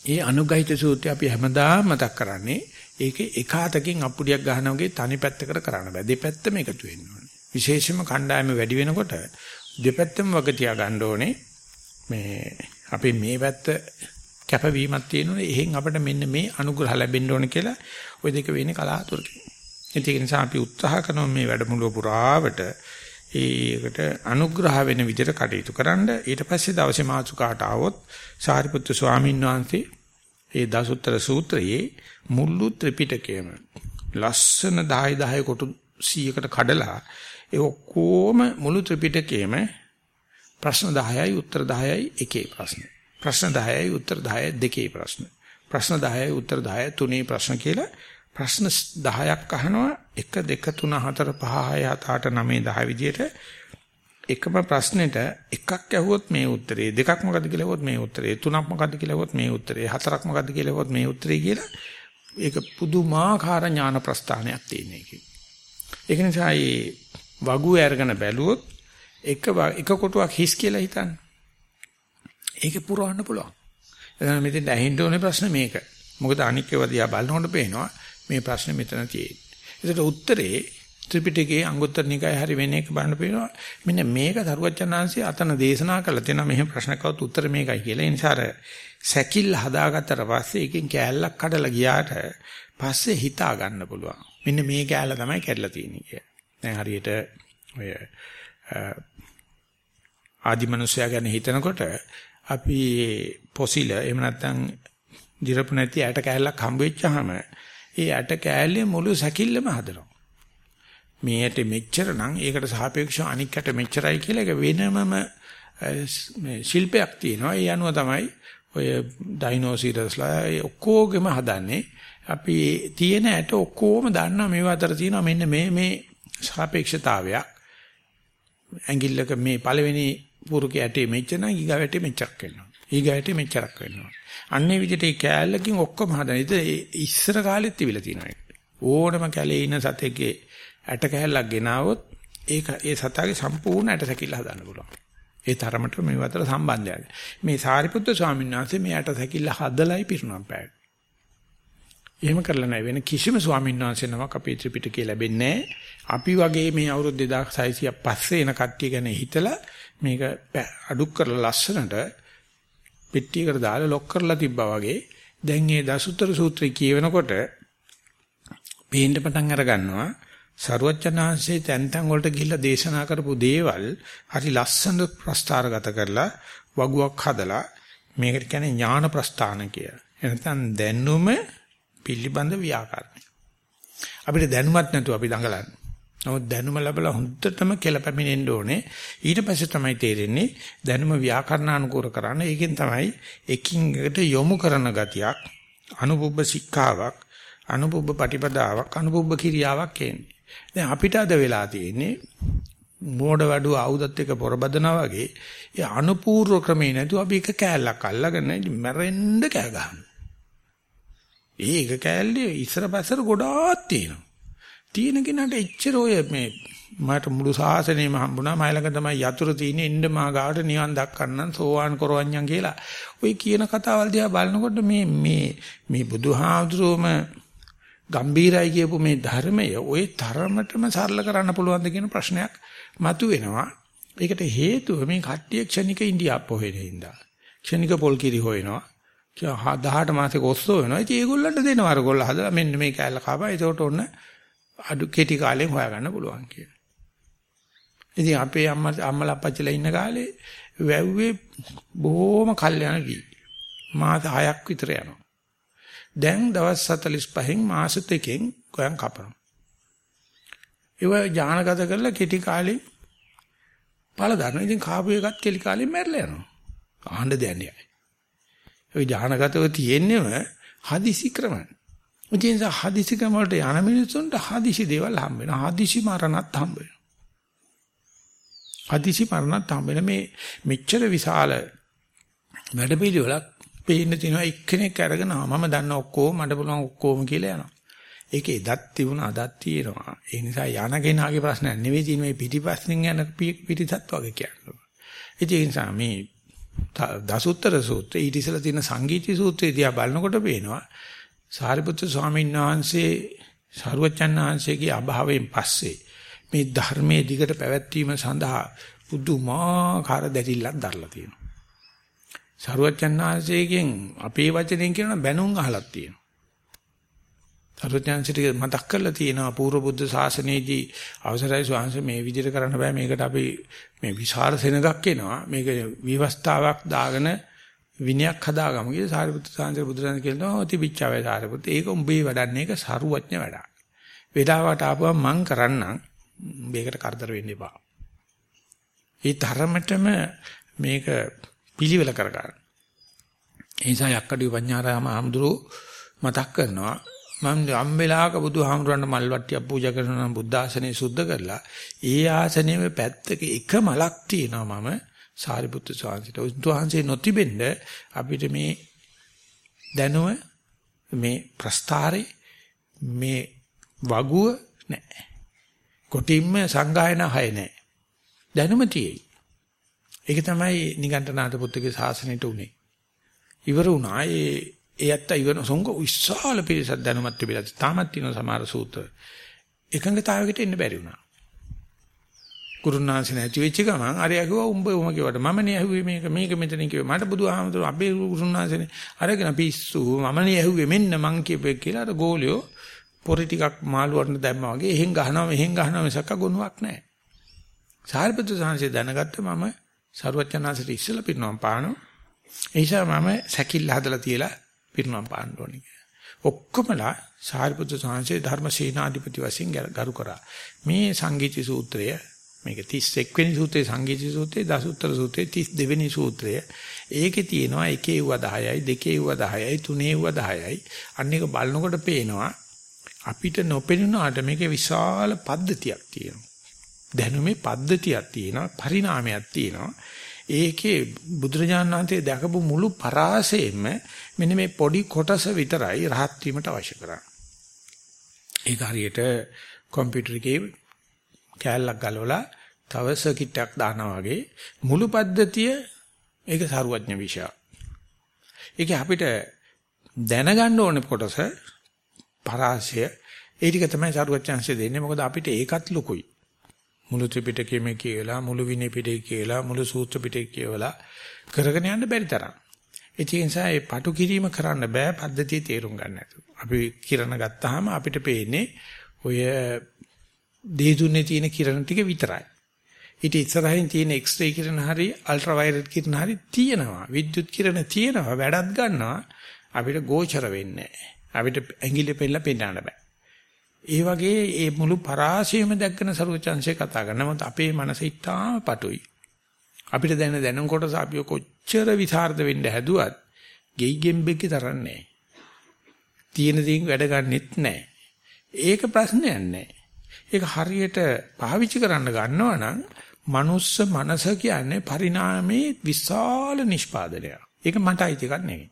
ඒ අනුග්‍රහිත සූත්‍රය අපි හැමදාම මතක් කරන්නේ ඒකේ එක අතකින් අප්පුඩියක් ගහනවා වගේ තනි පැත්තකට කරන්න බෑ. දෙපැත්තම එකතු වෙන්න ඕනේ. විශේෂයෙන්ම කණ්ඩායම වැඩි වෙනකොට දෙපැත්තම වග තියා ගන්න ඕනේ. මේ අපි මේ පැත්ත කැපවීමක් තියෙනවනේ එහෙන් අපිට මෙන්න මේ අනුග්‍රහ ලැබෙන්න ඕන කියලා ওই දෙක වෙන්නේ කලාතුරකින්. ඒක නිසා අපි උත්සාහ කරනවා මේ වැඩමුළුව පුරාවට ඒකට අනුග්‍රහ වෙන විදිහට කටයුතු කරන්න ඊට පස්සේ දවසේ මාසුකාට ආවොත් සාරිපුත්තු ස්වාමීන් වහන්සේ ඒ දසුත්තර සූත්‍රයේ මුළු ත්‍රිපිටකයම ලස්සන 10 10 කොටු 100කට කඩලා ඒ ඔක්කොම මුළු ත්‍රිපිටකයේම ප්‍රශ්න 10යි උත්තර 10යි එකේ ප්‍රශ්න. ප්‍රශ්න 10යි උත්තර 10යි දෙකේ ප්‍රශ්න. ප්‍රශ්න 10යි උත්තර 10යි තුනේ ප්‍රශ්න කියලා ප්‍රශ්න 10ක් අහනවා 1 2 3 4 5 6 7 8 9 10 විදියට එකම ප්‍රශ්නෙට එකක් ඇහුවොත් මේ උත්තරේ දෙකක් මොකද්ද කියලා ඇහුවොත් මේ උත්තරේ තුනක් මොකද්ද කියලා ඇහුවොත් මේ උත්තරේ හතරක් මොකද්ද කියලා ඇහුවොත් මේ උත්තරේ කියලා ඒක පුදුමාකාර ඥාන ප්‍රස්ථානයක් තියෙන එක. ඒක නිසා මේ වගු අරගෙන බැලුවොත් එක එක කොටුවක් හිස් කියලා හිතන්න. ඒක පුරවන්න පුළුවන්. එතන මෙතෙන් ඇහෙන්න ඕනේ ප්‍රශ්න මේක. මොකද අනික් ඒවා දිහා බලනකොට පේනවා මේ ප්‍රශ්නේ මෙතන තියෙන්නේ. ඒකට උත්තරේ ත්‍රිපිටකයේ අංගුත්තර නිකාය හරි වෙන එක බලන්න පේනවා. මෙන්න මේක තරුවචනාංශي අතන දේශනා කළා තියෙනවා මෙහෙම ප්‍රශ්නකවත් උත්තර මේකයි කියලා. ඒ නිසා සැකිල්ල හදාගත්තට පස්සේ එකෙන් කෑල්ලක් කඩලා ගියාට පස්සේ හිතා ගන්න පුළුවන්. මෙන්න මේ කෑල්ල තමයි කැඩලා තියෙන්නේ කියලා. දැන් හරියට ඔය ආදිමනුෂයා ගැන හිතනකොට අපි පොසිල එහෙම නැත්නම් දිරපු නැති ඇට කෑල්ලක් හම්බ වෙච්චාම ඒ ඇට කෑල්ලේ මුළු සැකිල්ලම හදනවා. මේට මෙච්චර නම් ඒකට සාපේක්ෂව අනික්කට මෙච්චරයි කියලා එක වෙනමම මේ ශිල්පයක් තියෙනවා. ඒ අනුව තමයි ඔය ඩයිනෝසිරස්ලා ඔක්කොගෙම හදන්නේ. අපි තියෙන ඇට ඔක්කොම දන්නවා මේව අතර තියෙනවා මෙන්න මේ මේ සාපේක්ෂතාවයක්. ඇඟිල්ලක මේ පළවෙනි පුරුකේ ඇටේ මෙච්චර නම් ඊගාවැටේ මෙච්චරක් වෙනවා. ඊගාවැටේ මෙච්චරක් වෙනවා. අන්නේ විදිහට ඒ කෑල්ලකින් ඔක්කොම හදන. ඉතින් ඉස්සර කාලෙත් තිබිලා තියෙනවා ඒක. ඕනම කැලේ ඉන සතෙක්ගේ ඇට කෑල්ලක් ගෙනාවොත් ඒක ඒ සතාගේ සම්පූර්ණ ඇට සැකිල්ල හදන්න පුළුවන්. ඒ තරමට මේ අතර සම්බන්ධයක්. මේ සාරිපුත්‍ර ස්වාමීන් වහන්සේ මේ ඇට සැකිල්ල හදලයි පිරුණම් පෑවේ. එහෙම කරලා නැහැ. වෙන කිසිම ස්වාමීන් වහන්සේ නමක් අපේ ත්‍රිපිටකේ ලැබෙන්නේ අපි වගේ මේ අවුරුදු 2600ක් පස්සේ එන කට්ටිය ගැන හිතලා මේක අඩු කරලා ලස්සනට පෙට්ටියකට දාලා ලොක් කරලා තිබ්බා වගේ දැන් මේ දසුතර සූත්‍රය කියවෙනකොට පේන්න පටන් අර ගන්නවා. සරුවච්චනාංශේ තැන් තැන් වලට ගිහිල්ලා දේශනා කරපු දේවල් හරි ලස්සන ප්‍රස්තාරගත කරලා වගුවක් හදලා මේකට කියන්නේ ඥාන ප්‍රස්ථාන කිය. එනතන් දැනුම පිළිබඳ ව්‍යාකරණය. අපිට දැනුමත් නැතුව අපි දඟලන්නේ. නමුත් දැනුම ලැබලා හොඳටම කෙලපැමිණෙන්න ඕනේ. ඊට පස්සේ තමයි තේරෙන්නේ දැනුම ව්‍යාකරණානුකූල කරන්න. ඒකෙන් තමයි එකින් එකට යොමු කරන ගතියක්, අනුපුබ්බ සික්ඛාවක්, අනුපුබ්බ පටිපදාවක්, අනුපුබ්බ කිරියාවක් එන්නේ. දැන් අපිට අද වෙලා තියෙන්නේ මෝඩ වඩුව ආයුධත් එක්ක පොරබදනා වගේ ඒ අනුපූර්ව ක්‍රමේ නැතුව අපි එක කෑල්ලක් අල්ලගෙන මැරෙන්න කෑ ගහනවා. ඒක කෑල්ලේ ඉස්සර පස්සර ගොඩාක් තියෙනවා. තියෙන කෙනාට එච්චර ඔය මේ මට මුළු සාසනේම හම්බුණා මයි ළඟ තමයි යතුරු තියෙන්නේ එන්න මා ගාවට නිවන් දක්කන්නම් සෝවාන් කරවන්නම් කියලා. ඔය කියන කතාවල් දිහා බලනකොට මේ මේ මේ බුදුහාමුදුරුවම ගම්බීරයි කියපු මේ ධර්මය ওই තරමටම සරල කරන්න පුළුවන්ද කියන ප්‍රශ්නයක් මතුවෙනවා. ඒකට හේතුව මේ කට්ටිය ක්ෂණික ඉන්දියාප්ප හොයන හින්දා. ක්ෂණික පොල් කිරි හොයනවා. 18 මාසෙක ඔස්සෝ වෙනවා. ඉතින් ඒගොල්ලන්ට දෙනවා අරගොල්ල හදලා මෙන්න මේ කෑල්ල කපා. ඒකට ඔන්න අඩු කෙටි කාලෙන් හොයාගන්න පුළුවන් කියලා. ඉතින් අපේ අම්මා අම්මලා අප්පච්චිලා ඉන්න කාලේ වැව්වේ බොහොම කල් යන වී. මාස 6ක් විතර යනවා. දැන් දවස් 45න් මාස දෙකෙන් ගොයන් කපනවා. ඒව ඥානගත කරලා කෙටි කාලේ පළ ගන්න. ඉතින් කාපු එකත් කෙලි කාලේ මැරලා යනවා. ආහඬ දෙන්නේ. ඒ ඥානගතව තියෙන්නේම හදිසි ක්‍රම. ඉතින් හදිසි ක්‍රම වලට යන මිනිස්සුන්ට හදිසි දේවල් හම්බ වෙනවා. හදිසි මරණත් හම්බ වෙනවා. හදිසි මරණත් හම්බ වෙන මේ මෙච්චර විශාල වැඩ පිළිවෙලක් පේන්න තියෙනවා එක්කෙනෙක් අරගෙන මම දන්න ඔක්කොම මට පුළුවන් ඔක්කොම කියලා යනවා. ඒකේ දත් තිබුණා අදත් තියෙනවා. ඒ නිසා යන කෙනාගේ ප්‍රශ්නයක් නෙවෙයි තියෙන මේ පිටිපස්සෙන් යන පිටිසත් වගේ කියන්නේ. ඒ නිසා මේ දසුත්තර සූත්‍රය ඊට ඉස්සෙල්ලා තියෙන සංගීති සූත්‍රය දිහා බලනකොට පේනවා සාරිපුත්‍ර ස්වාමීන් වහන්සේ සරුවචන් වහන්සේගේ අභාවයෙන් පස්සේ මේ ධර්මයේ දිගට පැවැත්වීම සඳහා පුදුමාකාර දැරිල්ලක් දරලා තියෙනවා. සරුවචනාංශයෙන් අපේ වචනෙන් කියන බැනුම් අහලක් තියෙනවා. සරුවචනාංශිට මතක් කරලා තියෙනවා පූර්ව බුද්ධ ශාසනයේදී අවසරයි ස්වාංශ මේ විදිහට කරන්න බෑ මේකට අපි මේ විශාල සෙනගක් එනවා මේක විවස්ථාවක් දාගෙන විනයක් හදාගමු කියලා සාරිපුත්‍ර සාංශ බුදුරජාණන් කියනවා ඔති පිච්චාවේ සාරිපුත්‍ර ඒක උඹේ වඩන්නේ ඒක සරුවඥ වැඩක්. වේදාවට ආපුවම මං කරන්නම් මේකට කරදර වෙන්න එපා. ඒ තරමටම මේක පිළිවෙල කරගන්න. ඒ නිසා යක්කඩි පඤ්ඤාරාම ආම්දුරු මතක් කරනවා මම යම් වෙලාවක බුදුහාමුදුරන්ට මල් වට්ටියක් පූජා කරනවා නම් බුද්ධ ආසනේ සුද්ධ කරලා ඒ ආසනයේ පැත්තක එක මලක් තියෙනවා මම සාරිපුත්තු ස්වාමීන්ට උන්වහන්සේ නොතිබෙන්න අපිට මේ දැනුව මේ ප්‍රස්තාරේ මේ වගුව නැහැ. කොටින්ම සංගායන හය නැහැ. දැනුම තියෙයි. ඒක තමයි නිගණ්ඨනාථ පුත්‍රගේ ශාසනයට උනේ. ඉවර වුණා ඒ ඒ ඇත්ත ඉවර සොංග විශාල පිරිසක් දැනුමත් තිබිලා තාමත් තියෙන සමහර සූත්‍ර එකඟතාවයකට එන්න බැරි වුණා. ගුරුනාංශ නැති වෙච්ච ගමන් අරයා කිව්වා උඹ උම කිව්වට මම නේ ඇහුවේ මේක මේක මෙතන කිව්වේ මට බුදුහාමුදුරුවෝ අපේ ගුරුනාංශනේ අරගෙන පිස්සු මම නේ ඇහුවේ මෙන්න මං කියපේ කියලා අර ගෝලියෝ පොරි ටිකක් මාළුවට දැම්මා වගේ එහෙන් ගහනවා මෙහෙන් ගහනවා මිසක් ගුණයක් නැහැ. සාරිපුත්‍ර සාංශය දැනගත්ත මම සරුවචනාංශට ඉස්සලා පිරිනවම් පානවා. ඒ නිසා මම සැකිල්ල හදලා තියලා පිරිනවම් පාන්න ඕනේ. ඔක්කොමලා සාරිපුත්‍ර සාංශේ ධර්ම සේනාධිපති වශයෙන් ගරු කරා. මේ සංගීති සූත්‍රය මේක 31 වෙනි සූත්‍රයේ සංගීති සූත්‍රයේ දසුත්තර සූත්‍රයේ 32 වෙනි සූත්‍රය. ඒකේ තියෙනවා එකේ වුව 10යි දෙකේ වුව 10යි තුනේ වුව 10යි. අන්න එක බලනකොට පේනවා අපිට නොපෙනුනාට මේකේ විශාල පද්ධතියක් තියෙනවා. දැනුමේ පද්ධතියක් තියෙනවා පරිණාමයක් තියෙනවා. ඒකේ බුදුරජාණන් වහන්සේ දැකපු මුළු පරාසයෙම මෙන්න මේ පොඩි කොටස විතරයි රහත් වීමට අවශ්‍ය කරන්නේ. ඒක හරියට කම්පියුටර් එකේ කෑල්ලක් ගලවලා තව සර්කිට් එකක් දානවා වගේ මුළු පද්ධතිය ඒක සරුවඥ විෂය. ඒක අපිට දැනගන්න ඕනේ කොටස පරාසය ඒ ටික තමයි සරුවඥාන්සේ දෙන්නේ මොකද අපිට ඒකත් ලොකුයි. මුළු ත්‍රිපිටකයේම කියලා මුළු විනය පිටකේ කියලා මුළු සූත්‍ර පිටකේ කියලා කරගෙන යන්න බැරි තරම්. ඒ නිසා ඒ පටු කිරීම කරන්න බෑ පද්ධතිය තේරුම් ගන්න නැතුව. අපි කිරණ ගත්තාම අපිට පේන්නේ ඔය දේදුන්නේ තියෙන කිරණ ටික විතරයි. ඊට ඉස්සරහින් තියෙන එක්ස්රේ කිරණ හරි අල්ට්‍රා වයලට් කිරණ හරි තියෙනවා. විද්‍යුත් කිරණ තියෙනවා. වැඩක් ගන්නවා. අපිට ගෝචර වෙන්නේ අපිට ඇඟිලි පෙන්නලා පෙන්නන්න බෑ. ඒ වගේ මේ මුළු පරාසයම දැක්කන සරුවචන්සේ කතා කරන නමුත් අපේ මනස ඉතාම පටුයි. අපිට දැන දැනුම් කොටස අපි කොච්චර විසරද වෙන්න හැදුවත් ගෙයි ගෙම්බෙක්ගේ තරන්නේ නැහැ. තියෙන දේෙන් වැඩ ගන්නෙත් නැහැ. ඒක ප්‍රශ්නයක් නැහැ. ඒක හරියට පාවිච්චි කරන්න ගන්නවා නම් මනුස්ස මනස කියන්නේ පරිණාමයේ විශාල නිෂ්පාදනයක්. ඒක මට අයිති එකක් නෙවෙයි.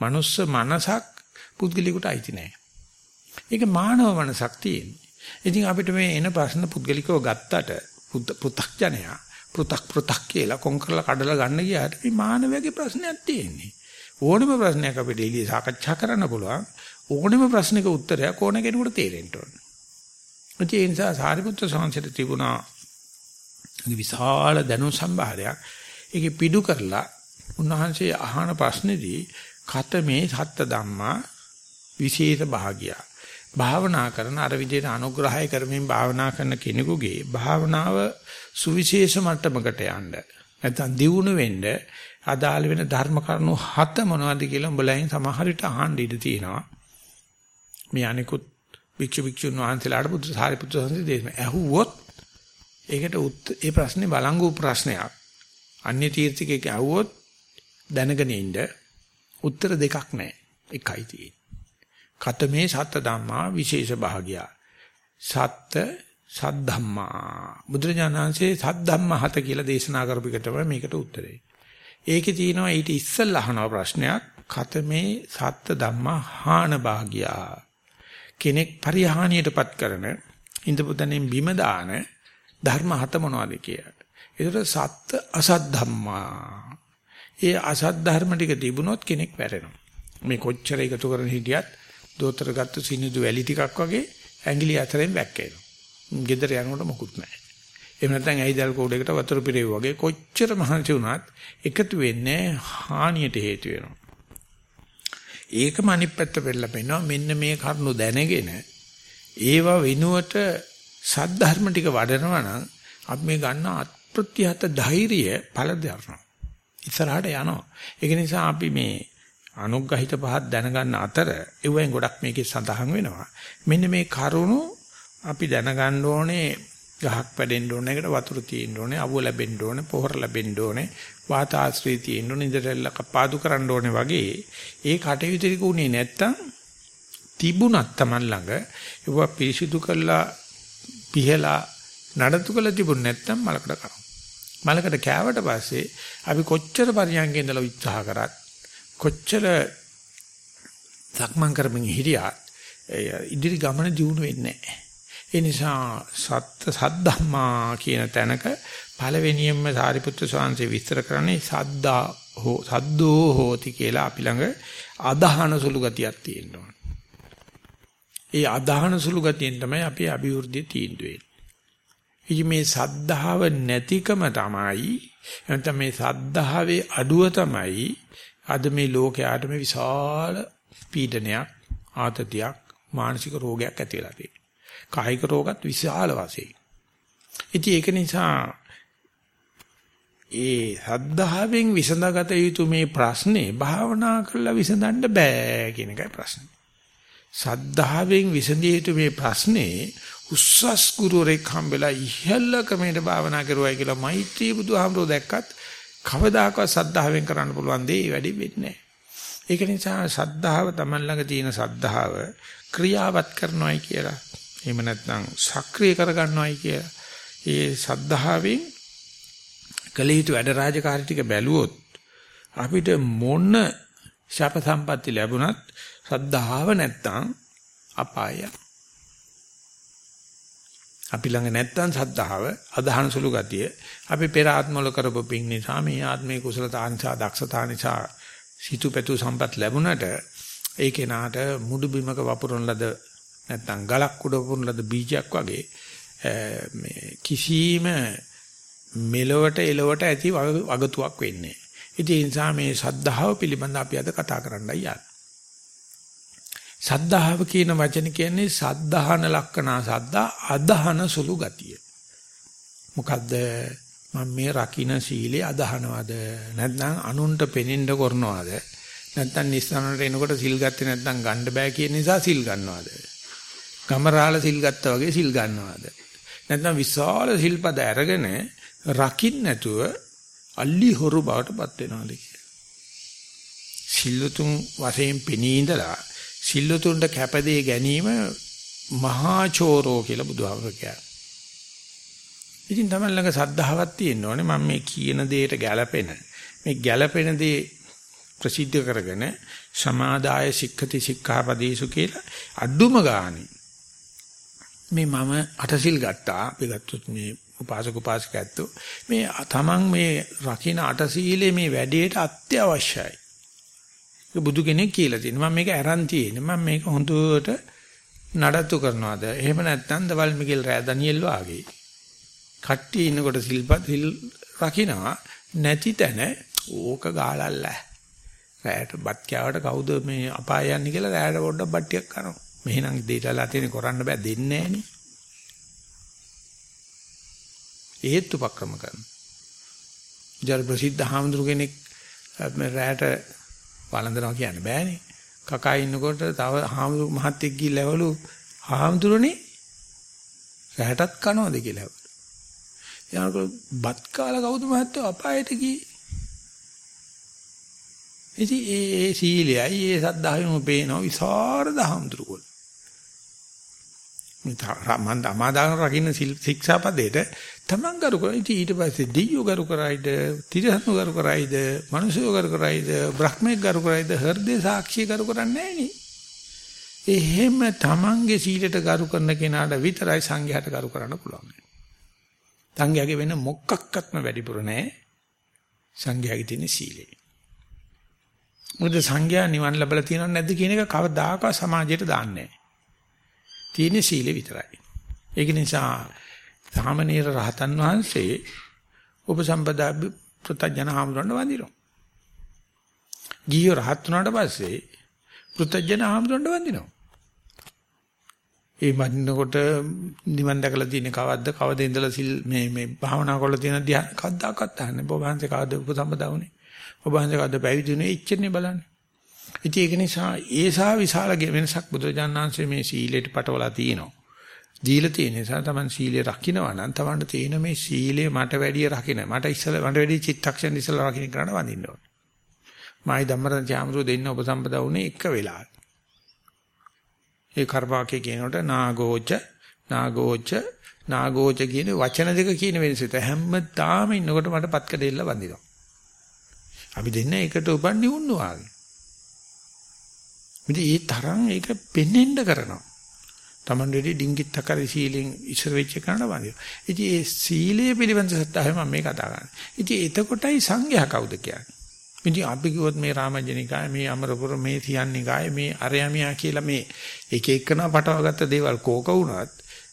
මනුස්ස මනසක් පුද්ගලිකට අයිති නෑ. ඒක මානව මනසක් තියෙන්නේ. ඉතින් අපිට මේ එන ප්‍රශ්න පුද්ගලිකව ගත්තට පෘ탁ජනයා පෘ탁 පෘ탁 කියලා කොන්කරලා කඩලා ගන්න ගියාට මේ මානවයාගේ ප්‍රශ්නයක් තියෙන්නේ. ඕනම ප්‍රශ්නයක් අපිට එළිය සාකච්ඡා කරන්න පුළුවන්. ඕනම ප්‍රශ්නක උත්තරයක් ඕන කෙනෙකුට තේරෙන්න ඕන. ඒ නිසා සාරිපුත්‍ර සංසයට තිබුණා විශාල දැනුම් සම්භාරයක්. ඒකේ පිටු කරලා උන්වහන්සේ අහන ප්‍රශ්නේදී කතමේ සත්ත ධම්මා විශේෂ භාගිය. භාවනා කරන අර විදිහට අනුග්‍රහය කරමින් භාවනා කරන කෙනෙකුගේ භාවනාව සුවිශේෂ මට්ටමකට යන්න. නැත්නම් දියුණු වෙන්න අදාළ වෙන ධර්ම කරුණු හත මොනවද කියලා උඹලෙන් සමහර විට අහන්න ඉඩ තියෙනවා. මේ අනිකුත් භික්ෂු භික්ෂුන් වහන්සේලාට බුදු සාරිපුත්‍ර සංසි දේශනා ඇහුවොත් ඒකට ඒ ප්‍රශ්නේ බලංගු ප්‍රශ්නයක්. අන්‍ය තීර්ථිකෙක් ඇහුවොත් දැනගෙන ඉන්න උත්තර දෙකක් නැහැ. එකයි තියෙන්නේ. කතමේ සත්ත ධම්මා විශේෂ භාගියා. සත්ත සද්ධම්මා. බුදුරජාණන්සේ සද්ධම්ම හත කියලා දේශනා කරපු එක තමයි මේකට උත්තරේ. ඒකේ තියෙනවා ඊට ඉස්සෙල්ලා අහන ප්‍රශ්නයක් කතමේ සත්ත ධම්මා හාන භාගියා. කෙනෙක් පරිහානියටපත් කරන ඉන්ද්‍රපුතනෙන් බිම දාන ධර්ම හත මොනවද කියලා. ඒතර සත්‍ය අසත් ධම්මා. ඒ අසත් ධර්ම ටික තිබුණොත් කෙනෙක් වැරෙනවා. මේ කොච්චර එකතු කරන හිටියත් දෝතර ගත්ත සිනිදු වැලි ටිකක් වගේ ඇඟිලි අතරෙන් වැක්කේනවා. ගෙදර යනකොට මොකුත් නැහැ. එහෙම නැත්නම් ඇයිදල් කෝඩයකට වතුර පිරෙව් වගේ කොච්චර මහන්සි වුණත් එකතු වෙන්නේ හානියට හේතු වෙනවා. ඒකම අනිත් පැත්ත පෙරලා පෙන්නනවා මෙන්න මේ කරුණු දැනගෙන ඒව වෙනුවට සද්ධර්ම ටික වඩනවා නම් අපි මේ ගන්න අත්ප්‍රත්‍යහත ධෛර්යය පළ දරනවා. ඉස්සරහට යනවා. ඒක නිසා අපි මේ අනුග්‍රහිත පහත් දැනගන්න අතර ඒවෙන් ගොඩක් මේකේ සඳහන් වෙනවා. මෙන්න මේ කරුණු අපි දැනගන්න ඕනේ ගහක් වැඩෙන්න ඕනේ එකට වතුර තියෙන්න ඕනේ අවුව ලැබෙන්න ඕනේ පොහොර ලැබෙන්න ඕනේ වාතාශ්‍රී තියෙන්න ඕනේ ඉඳලා කපාදු කරන්න ඕනේ වගේ ඒ කටයුතු ටික උනේ නැත්තම් තිබුණත් Taman ළඟ ඒවා පිරිසිදු කරලා පිහලා නඩත්තු කරලා තිබුණ නැත්තම් මලකට කරනවා මලකට කෑවට පස්සේ අපි කොච්චර පරියන්කේ ඉඳලා උත්සාහ කරත් කොච්චර සක්මන් කරමින් හිටියත් ඉදිරි ගමන දියුණු වෙන්නේ නැහැ. ඒ නිසා සත්‍ය සද්ධම්මා කියන තැනක පළවෙනියෙන්ම සාරිපුත්‍ර ස්වාමීන් විස්තර කරන්නේ සද්දා හෝ සද්දෝ හෝති කියලා අපි ළඟ අදහන සුළු ගතියක් තියෙනවා. ඒ අදහන සුළු ගතියෙන් තමයි අපි අභිවෘද්ධිය තීන්දුව වෙන්නේ. මේ සද්ධාව නැතිකම තමයි නැත්නම් මේ සද්ධාවේ අඩුව තමයි අද මේ ලෝකයට මේ විශාල පීඩනයක් ආතතියක් මානසික රෝගයක් ඇති වෙලා තියෙනවා. කායික රෝගත් විශාල වශයෙන්. ඉතින් ඒක නිසා ඒ සද්ධාවෙන් විසඳගත යුතු මේ ප්‍රශ්නේ භාවනා කරලා විසඳන්න බෑ කියන එකයි ප්‍රශ්නේ. සද්ධාවෙන් විසඳිය යුතු මේ ප්‍රශ්නේ උස්සස් ගුරුවරෙක් හම්බෙලා ඉහළ ක්‍රමයට භාවනා කරුවයි කියලා මෛත්‍රී බුදුහාමරෝ දැක්කත් කවදාකවත් සද්ධාවෙන් කරන්න පුළුවන් දේ වැඩි වෙන්නේ ඒක නිසා සද්ධාව Taman ළඟ තියෙන සද්ධාව ක්‍රියාවත් කරනවායි කියලා. එහෙම නැත්නම් සක්‍රිය කරගන්නවායි කියලා. ඒ සද්ධාවෙන් කළ යුතු වැඩ රාජකාරී ටික බැලුවොත් අපිට මොන ශාප සම්පatti ලැබුණත් සද්ධාව නැත්තම් අපායයි. අපි ළඟ නැත්තම් සද්ධාව අදහන සුළු ගතිය අපි පෙර ආත්මවල කරපු පින් නිසා මේ ආත්මේ කුසලතා නිසා දක්ෂතා නිසා සිතුපැතු සම්පත් ලැබුණට ඒ කෙනාට මුඩු බිමක වපුරන ලද නැත්තම් ගලක් උඩ වපුරන ලද බීජයක් වගේ මේ කිසිම මෙලොවට එලොවට ඇති වගතුවක් වෙන්නේ. ඉතින් ඒ නිසා මේ සද්ධාව පිළිබඳ අපි අද කතා කරන්නයි යන්නේ. සද්ධාව කියන වචන කියන්නේ සද්ධාහන ලක්කනා සද්දා අදහන සුළු ගතිය. මොකද්ද මම මේ රකින්න සීලේ අදහනවද නැත්නම් අනුන්ට පෙනෙන්න කරනවද නැත්නම් නිස්සනට එනකොට සිල් ගත්තේ නැත්නම් ගන්න බෑ කියන නිසා සිල් ගන්නවද ගමරාල සිල් ගත්තා වගේ සිල් ගන්නවද? නැත්නම් විශාල සිල්පද අරගෙන රකින්න නැතුව අල්ලි හොරු බවටපත් වෙනවද කියලා. සිල්ලුතුන් වශයෙන් පෙනී ඉඳලා සිල්ලුතුන්ට කැපදේ ගැනීම මහා චෝරෝ කියලා බුදුහාමර කියනවා. ඉතින් තමයි ළඟ සද්ධාවක් තියෙන්න ඕනේ. මම මේ කියන දෙයට ගැළපෙන මේ ගැළපෙන දේ ප්‍රසිද්ධ කරගෙන සමාදාය සික්ඛති සික්ඛාපදේසු කියලා අඩුම ගානේ මේ මම අටසිල් ගත්තා අපි ගත්තොත් මේ උපාසක උපාසිකයන්තු මේ තමන් මේ රකින්න අටසීලේ මේ වැඩේට අත්‍යවශ්‍යයි බුදු කෙනෙක් කියලා තියෙනවා. මම මේක අරන් තියෙන්නේ. මම මේක හොඳට නඩත්තු කරනවාද? එහෙම නැත්නම් දවල් මිගෙල් රෑ දනියෙල් වාගේ. කට්ටිය ඉන්නකොට සිල්පත් සිල් රකින්නවා නැති තැන ඕක ගාලල්ල. රෑට බත් කෑවට කවුද මේ අපාය යන්නේ කියලා රෑට පොඩ්ඩක් බත් ටිකක් කනවා. මෙහෙනම් දෙයටලා තියෙන කරන්න බෑ දෙන්නේ නෑනේ. ඒත් උපක්‍රම කරනවා. ජර ප්‍රසිද්ධ හාමුදුරු කෙනෙක් රෑට වළඳනවා කියන්න බෑනේ. කකා ඉන්නකොට තව හාමුදුරු මහත්තයෙක් ගිහිල්ලාවලු හාමුදුරනේ රැටත් කනවද කියලා. එයාට බත් කාලා කවුද මහත්තයෝ අපායට ගියේ? ඉතින් ඒ ඒ සීලයයි ඒ සද්ධාවෙම පේනවා විසරද හාමුදුරුවෝ. මම අමාදාන රකින්න ශික්ෂාපදේට තමන් කරු කරා. ඉතින් ඊට පස්සේ දෙයියෝ කරු කරයිද, තිරසනු කරු කරයිද, මිනිසුયો කරු කරයිද, බ්‍රහ්මෙක් කරු කරයිද, හෘදේ සාක්ෂිය කරු කරන්නේ එහෙම තමන්ගේ සීලයට කරු කරන කෙනාට විතරයි සංඝයාට කරු කරන්න පුළුවන්. සංඝයාගේ වෙන මොකක්වත්ම වැඩිපුර නැහැ. සංඝයාගේ තියෙන සීලය. මොකද සංඝයා නිවන් ලැබලා තියෙනවද නැද්ද කියන එක කවදාකවත් සමාජයට දාන්නේ නැහැ. තියෙන සීලෙ විතරයි. ඒක නිසා සාමණේර රහතන් වහන්සේ උපසම්පදා පෘතජන හාමුදුරන්ව වඳිනවා. ගිහියෝ රහත් වුණාට පස්සේ පෘතජන හාමුදුරන්ව වඳිනවා. ඒ වඳිනකොට නිවන් දැකලා තියෙන කවද්ද කවද ඉඳලා සිල් මේ මේ භාවනා කරලා තියෙන ධ්‍යාන කද්දාකත් අහන්නේ. ඔබ වහන්සේ කවද උපසම්පදා වුනේ? ඔබ වහන්සේ කවද පැවිදි වුනේ? ඉච්චන්නේ බලන්නේ. ඉතින් ඒක නිසා ඒසා විශාල වෙනසක් බුදුරජාණන් වහන්සේ මේ සීලයට පටවලා තියෙනවා. දීලා තියෙන නිසා Taman සීලය රකින්නවා නම් Tamanට තියෙන මේ සීලය මට වැඩිය රකින්න. මට ඉස්සල මට වැඩිය චිත්තක්ෂණ ඉස්සල රකින්න කරන්න වඳින්න ඕනේ. මායි ධම්මරන් ත්‍යාමරු දෙන්න උපසම්පදා වුණේ එක වෙලාවක. ඒ කරපාකේ කියනකොට නාගෝච නාගෝච නාගෝච කියන වචන දෙක කියන වෙනසට හැමදාම ඉන්නකොට මට පත්කඩෙල්ල වඳිනවා. අපි දෙන්න එකට උපන්නේ වුණු වාගේ. ඉතින් ඒ තරම් ඒක පෙන්ෙන්න කරනවා. Taman දෙවි ඩිංගිත් අකරි සීලෙන් ඉස්සර වෙච්ච කරන්න වඳිනවා. ඉතින් ඒ සීලය පිළිබඳ සත්‍යය මම මේ කතා කරන්නේ. ඉතින් එතකොටයි සංඝයා කවුද කියන්නේ? ඉතින් අපි කිව්වොත් මේ රාමජනිකාය මේ අමරපුර මේ තියන්නිකාය මේ අරයමියා කියලා මේ එක එකනා පටවගත්ත දේවල් කෝක වුණත්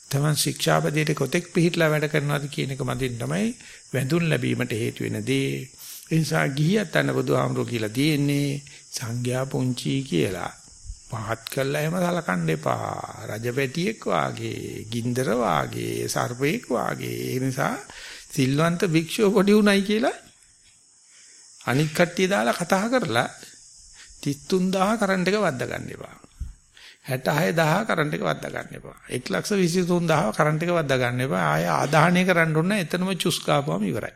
තමන් ශික්ෂාපදයට කොතෙක් පිළිහිట్లా වැඩ කරනවද කියන එක මතින් තමයි වැඳුන් ලැබීමට හේතු වෙන දේ. ඒ නිසා ගිහියත් අන්න බුදුහාමුදුරුවෝ කියලා තියෙන්නේ සංඝයා පුංචි කියලා. පහත් කළා එහෙම සලකන්න එපා. රජපැටියෙක් වාගේ, ගින්දර වාගේ, සර්පෙක් වාගේ. ඒ නිසා සිල්වන්ත භික්ෂුව පොඩි උණයි කියලා අනික් කට්ටිය දාලා කතා කරලා 33000 කරන්ට් එක වද්දා ගන්න එපා. 66000 කරන්ට් එක වද්දා ගන්න එපා. 123000 කරන්ට් එක වද්දා ගන්න එපා. ආය ආදාහණය කරන්න ඕන එතනම චුස් කාපුවම ඉවරයි.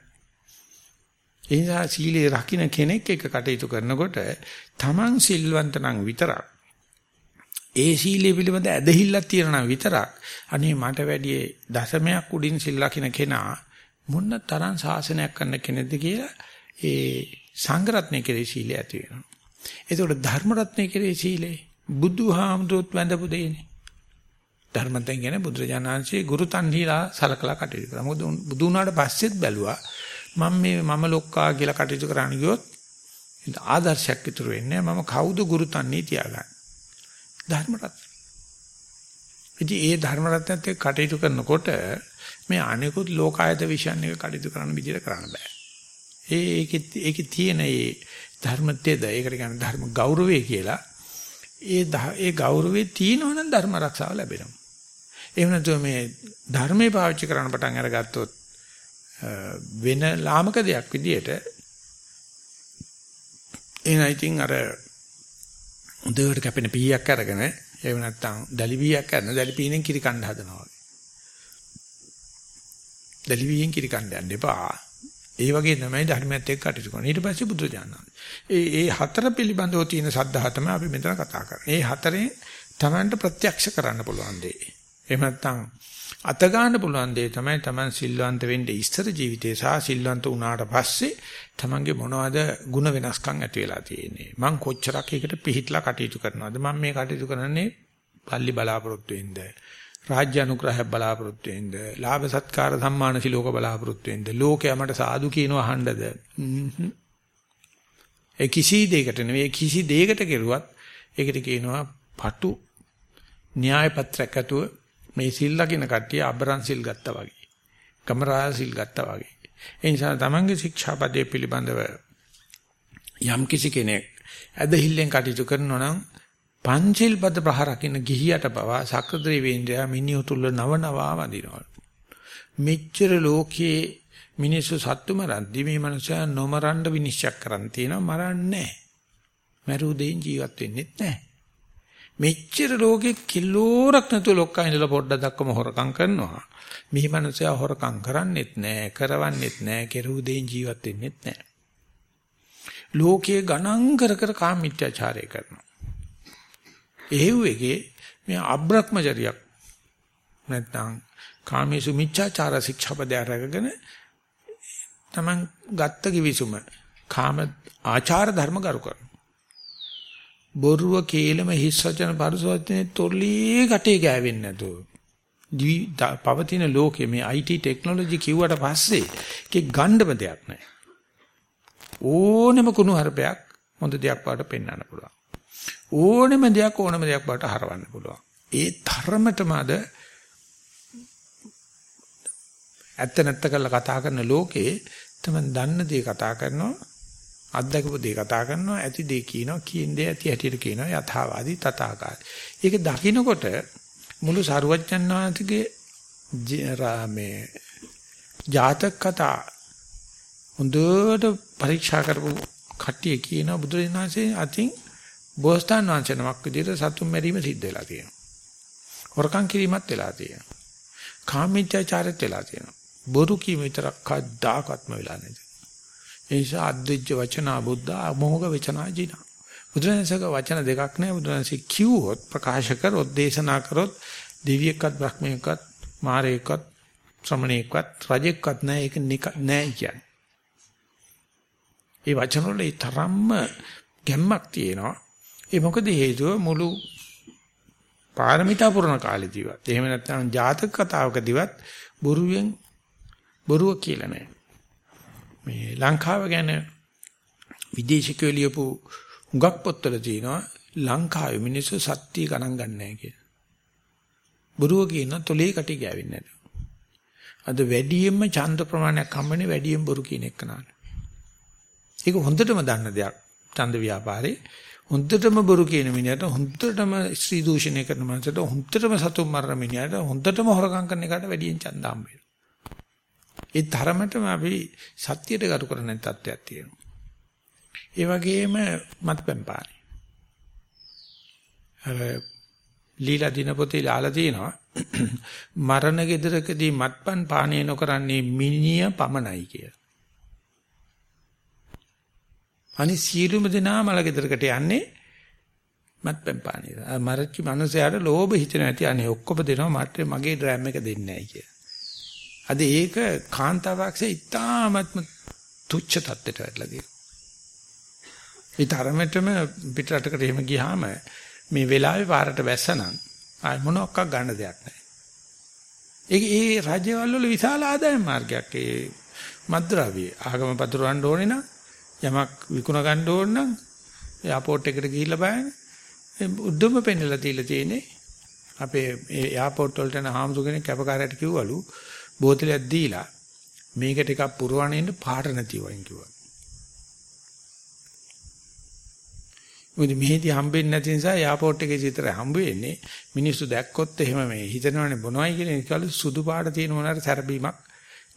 ඒ නිසා සීලේ රකින්න කෙනෙක් එක කටයුතු කරනකොට තමන් සිල්වන්ත නම් විතරක් ඒ සීලයේ පිළිබඳ ඇදහිල්ලක් තියෙනවා විතරක් අනේ මට වැඩි දශමයක් උඩින් සිල් රකින්න කෙනා මොන්න තරම් ශාසනයක් කරන්න කෙනෙක්ද කියලා ඒ සංඝරත්නය කෙරේ සීලය ඇති වෙනවා. ඒතකොට ධර්මරත්නය කෙරේ සීලේ බුදුහාමුදුරුවොත් වැඳපු දෙයනේ. ධර්මයෙන් කියන්නේ බුදුරජාණන්සේ ගුරු තන්හිලා සලකලා කටයුතු කරා. මොකද බුදු වුණාට පස්සෙත් බැලුවා මම මේ මම ලොක්කා කියලා කටයුතු කරන්න ගියොත් ආදර්ශයක් ඉතුරු වෙන්නේ මම කවුද ගුරු තන්නේ තියාගන්න. ධර්මරත්න. ඉතින් ඒ ධර්මරත්නත් එක්ක කටයුතු කරනකොට මේ අනිකුත් ලෝකායත විශ්යන් එක කටයුතු කරන්න විදිහට කරන්න බෑ. ඒ ඒකේ ඒකේ තියෙන ඒ ධර්මත්වයද ඒකට කියන්නේ ධර්ම ගෞරවය කියලා. ඒ ඒ ගෞරවේ තියෙනවනම් ධර්ම ආරක්ෂාව ලැබෙනවා. එහෙම නැත්නම් මේ ධර්මයේ පාවිච්චි කරන්න පටන් අරගත්තොත් වෙන ලාමක දෙයක් විදියට එනයි ඉතින් අර උදේට කැපෙන පීයක් අරගෙන එහෙම නැත්නම් දැලි පීයක් කරන දැලි පීනෙන් කිරි කණ්ඩ හදනවා. දැලි පීයෙන් කිරි කණ්ඩ යන්න එපා. ඒ වගේ තමයි ධර්මයත් එක්ක කටයුතු කරන්නේ. ඊට පස්සේ බුදුරජාණන් ඒ ඒ හතර පිළිබඳව තියෙන සද්ධා තමයි අපි මෙතන කතා කරන්නේ. ඒ හතරේ Tamanට ප්‍රත්‍යක්ෂ කරන්න පුළුවන් දේ. එහෙම නැත්නම් අත ගන්න පුළුවන් දේ තමයි Taman සිල්වන්ත වෙන්නේ ඉස්තර ජීවිතේ සහ සිල්වන්ත වුණාට පස්සේ Tamanගේ මොනවද ಗುಣ වෙනස්කම් ඇති වෙලා තියෙන්නේ. මං කොච්චරක් ඒකට පිහිටලා කටයුතු කරනවද? මම මේ කටයුතු කරන්නේ පල්ලි බලාපොරොත්තු වෙන්න රාජ්‍ය අනුග්‍රහය බලාපොරොත්තු වෙන්න ලාභ සත්කාර සම්මාන සිලෝක බලාපොරොත්තු වෙන්න ලෝකයා මට සාදු කියනවා අහන්නද? ඒ කිසි දෙයකට නෙවෙයි කිසි දෙයකට කෙරුවත් ඒකට කියනවා පටු න්‍යාය පත්‍රයක් ඇතුළු මේ සිල් ලකින කට්ටිය අබරන් සිල් ගත්තා වගේ. කමරා සිල් ගත්තා වගේ. ඒ නිසා තමන්ගේ ශික්ෂාපදයේ පිළිබඳව යම් කිසි කෙනෙක් ඇදහිල්ලෙන් කටයුතු කරනවා නම් පංචිල් පද ප්‍රහරකින්න ගිහියට පවා සක්‍රදේවේන්ද්‍රයා මිනිහතුල්ල නවනවා වදිනවා. මෙච්චර ලෝකයේ මිනිස්සු සත්තු මරද්දි මේ මනුස්සයා නොමරන්න විනිශ්චය කරන් තියෙනවා මරන්නේ මැරු දෙයින් ජීවත් වෙන්නේ නැහැ. මෙච්චර ලෝකෙ කිලෝරක් නැතු ලොක්කා ඉඳලා පොඩ්ඩක් දක්වම හොරකම් කරනවා. මේ මනුස්සයා හොරකම් කරන්නේත් නැහැ, කරවන්නේත් නැහැ, කෙරුව දෙයින් ජීවත් වෙන්නේත් නැහැ. ලෝකයේ ගණන් කර කර කාමීත්‍යාචාරය කරනවා. එහෙව් එකේ මේ අබ්‍රහ්මචරියක් නැත්නම් කාමේසු මිච්ඡාචාර ශික්ෂාපදය අරගෙන තමන් ගත්ත කිවිසුම කාම ආචාර ධර්ම කරු කරන බොරුව කේලම හිස් වචන පරිසවචනේ තොල්ලී කටේ ගෑවෙන්නේ නැතුව. දිවි පවතින ලෝකයේ මේ IT ටෙක්නොලොජි කිව්වට පස්සේ ඒකේ ගණ්ඩම දෙයක් නැහැ ඕනෙම කුණු හරපයක් හොඳ දෙයක් වාට පෙන්වන්න පුළුවන්. ඕනෙම දෙයක් ඕනෙම දෙයක් බවට හරවන්න පුළුවන්. ඒ තරමටම අද ඇත්ත නැත්ත කරලා කතා කරන ලෝකේ තමයි දන්න දේ කතා කරනවා. අත්දකපු දේ කතා කරනවා ඇති දේ කියනවා කියන දේ ඇති හැටියට කියනවා යථාවාදී තථාකාරී. ඒක දකිනකොට මුළු සරුවච්චන් වහන්සේගේ මේ ජාතක කතා හොඳට පරීක්ෂා කරපු කට්ටිය කියනවා බුදුරජාණන්සේ අතින් බෝසතාන් වහන්සේ නමක් විදිහට සතුන් මැරීම සිද්ධ වෙලා තියෙනවා. හොරකම් කිරීමත් වෙලා තියෙනවා. කාමීත්‍යාචාරයත් වෙලා තියෙනවා. බොරු කීම විතරක් කද්දාකත්ම වෙලා නැති. ඒ නිසා අද්විජ්ජ වචනා බුද්ධ අමෝඝ වචනා ජිනා. බුදුරජාණන්සේක වචන දෙකක් නැහැ. බුදුරජාණන්සේ කිව්වොත් ප්‍රකාශ කරොත් දේශනා කරොත් දෙවියෙක්වත් බ්‍රහ්මයෙක්වත් මාරයෙක්වත් ශ්‍රමණයෙක්වත් රජෙක්වත් නැහැ. ඒක නෑ කියන්නේ. ඒ වචන වල ඒ තරම්ම ගැම්මක් තියෙනවා. ඒ මොකද හේතුව මුළු පාරමිතා පුරන කාලෙදිවත් එහෙම නැත්නම් ජාතක කතාවකදිවත් බොරුවෙන් බොරුව කියලා නැහැ. මේ ලංකාව ගැන විදේශිකයෝ ලියපු හුඟක් පොත්වල තියෙනවා ලංකාවේ මිනිස්සු සත්‍ය ගණන් ගන්නෑ කියලා. බොරුව කියන තොලේ කටි ගෑවෙන්නේ නැහැ. අද වැඩියෙන්ම ඡන්ද ප්‍රමාණයක් හම්බෙන්නේ වැඩියෙන් බොරු කියන එක නාන. ඒක හොඳටම දන්න දෙයක්. ඡන්ද ව්‍යාපාරේ හොඳටම බොරු කියන මිනිහට හොඳටම ස්ත්‍රී දූෂණය කරන මනසට හොඳටම සතුන් මරන මිනිහට හොඳටම හොරකම් කරන එකට වැඩියෙන් ඡන්ද හම්බ වෙනවා. ඒ තරමටම අපි සත්‍යයට ගරු කරන තත්ත්වයක් තියෙනවා. ඒ වගේම මත්පැන් පානේ. අර ලීලා දින පොතේ ලාලා තියෙනවා මරණ ගෙදරකදී මත්පැන් පානය නොකරන්නේ මිනිය පමණයි කියලා. අනි සියලුම දෙනා මල ගෙදරකට යන්නේ මත්පැන් පානේ. මරච්චි මිනිසයාට ලෝභ හිතෙන ඇති අනේ ඔක්කොම දෙනවා මට මගේ ඩ්‍රෑම් එක දෙන්නේ නැහැ කිය. අද ඒක කාන්තාවක්සේ ඉතාමත්ම තුච්ච තත්ත්වයට වැටලා තියෙනවා. ඒ තරමටම පිටරටකට එහෙම ගියාම මේ වෙලාවේ පාරට වැස්සනම් ආය මොනක්ක ගන්න දෙයක් නැහැ. ඒක ඒ රජවල් වල විශාල ආදායම් මාර්ගයක් ඒ මද්ද්‍රව්‍ය ආගම පතුරවන්න ඕනේ නම් යමක් විකුණ ගන්න ඕන නම් එයාපෝට් එකට ගිහිල්ලා බලන්න උඩම පෙන්නලා තියලා තියෙන්නේ අපේ ඒ එයාපෝට් වලට යන හාමුදුර කෙනෙක් කැපකාරයට කිව්වලු බෝතලයක් දීලා මේක ටිකක් පුරවන්න ඉන්න පාට නැතිවයින් කිව්වා. මොකද මෙහෙදි හම්බෙන්නේ නැති නිසා එයාපෝට් එකේ විතර හම්බ වෙන්නේ මිනිස්සු දැක්කොත් එහෙම මේ හිතනවනේ බොනවයි කියන එක සුදු පාට තියෙන මොනාර සැරබීමක්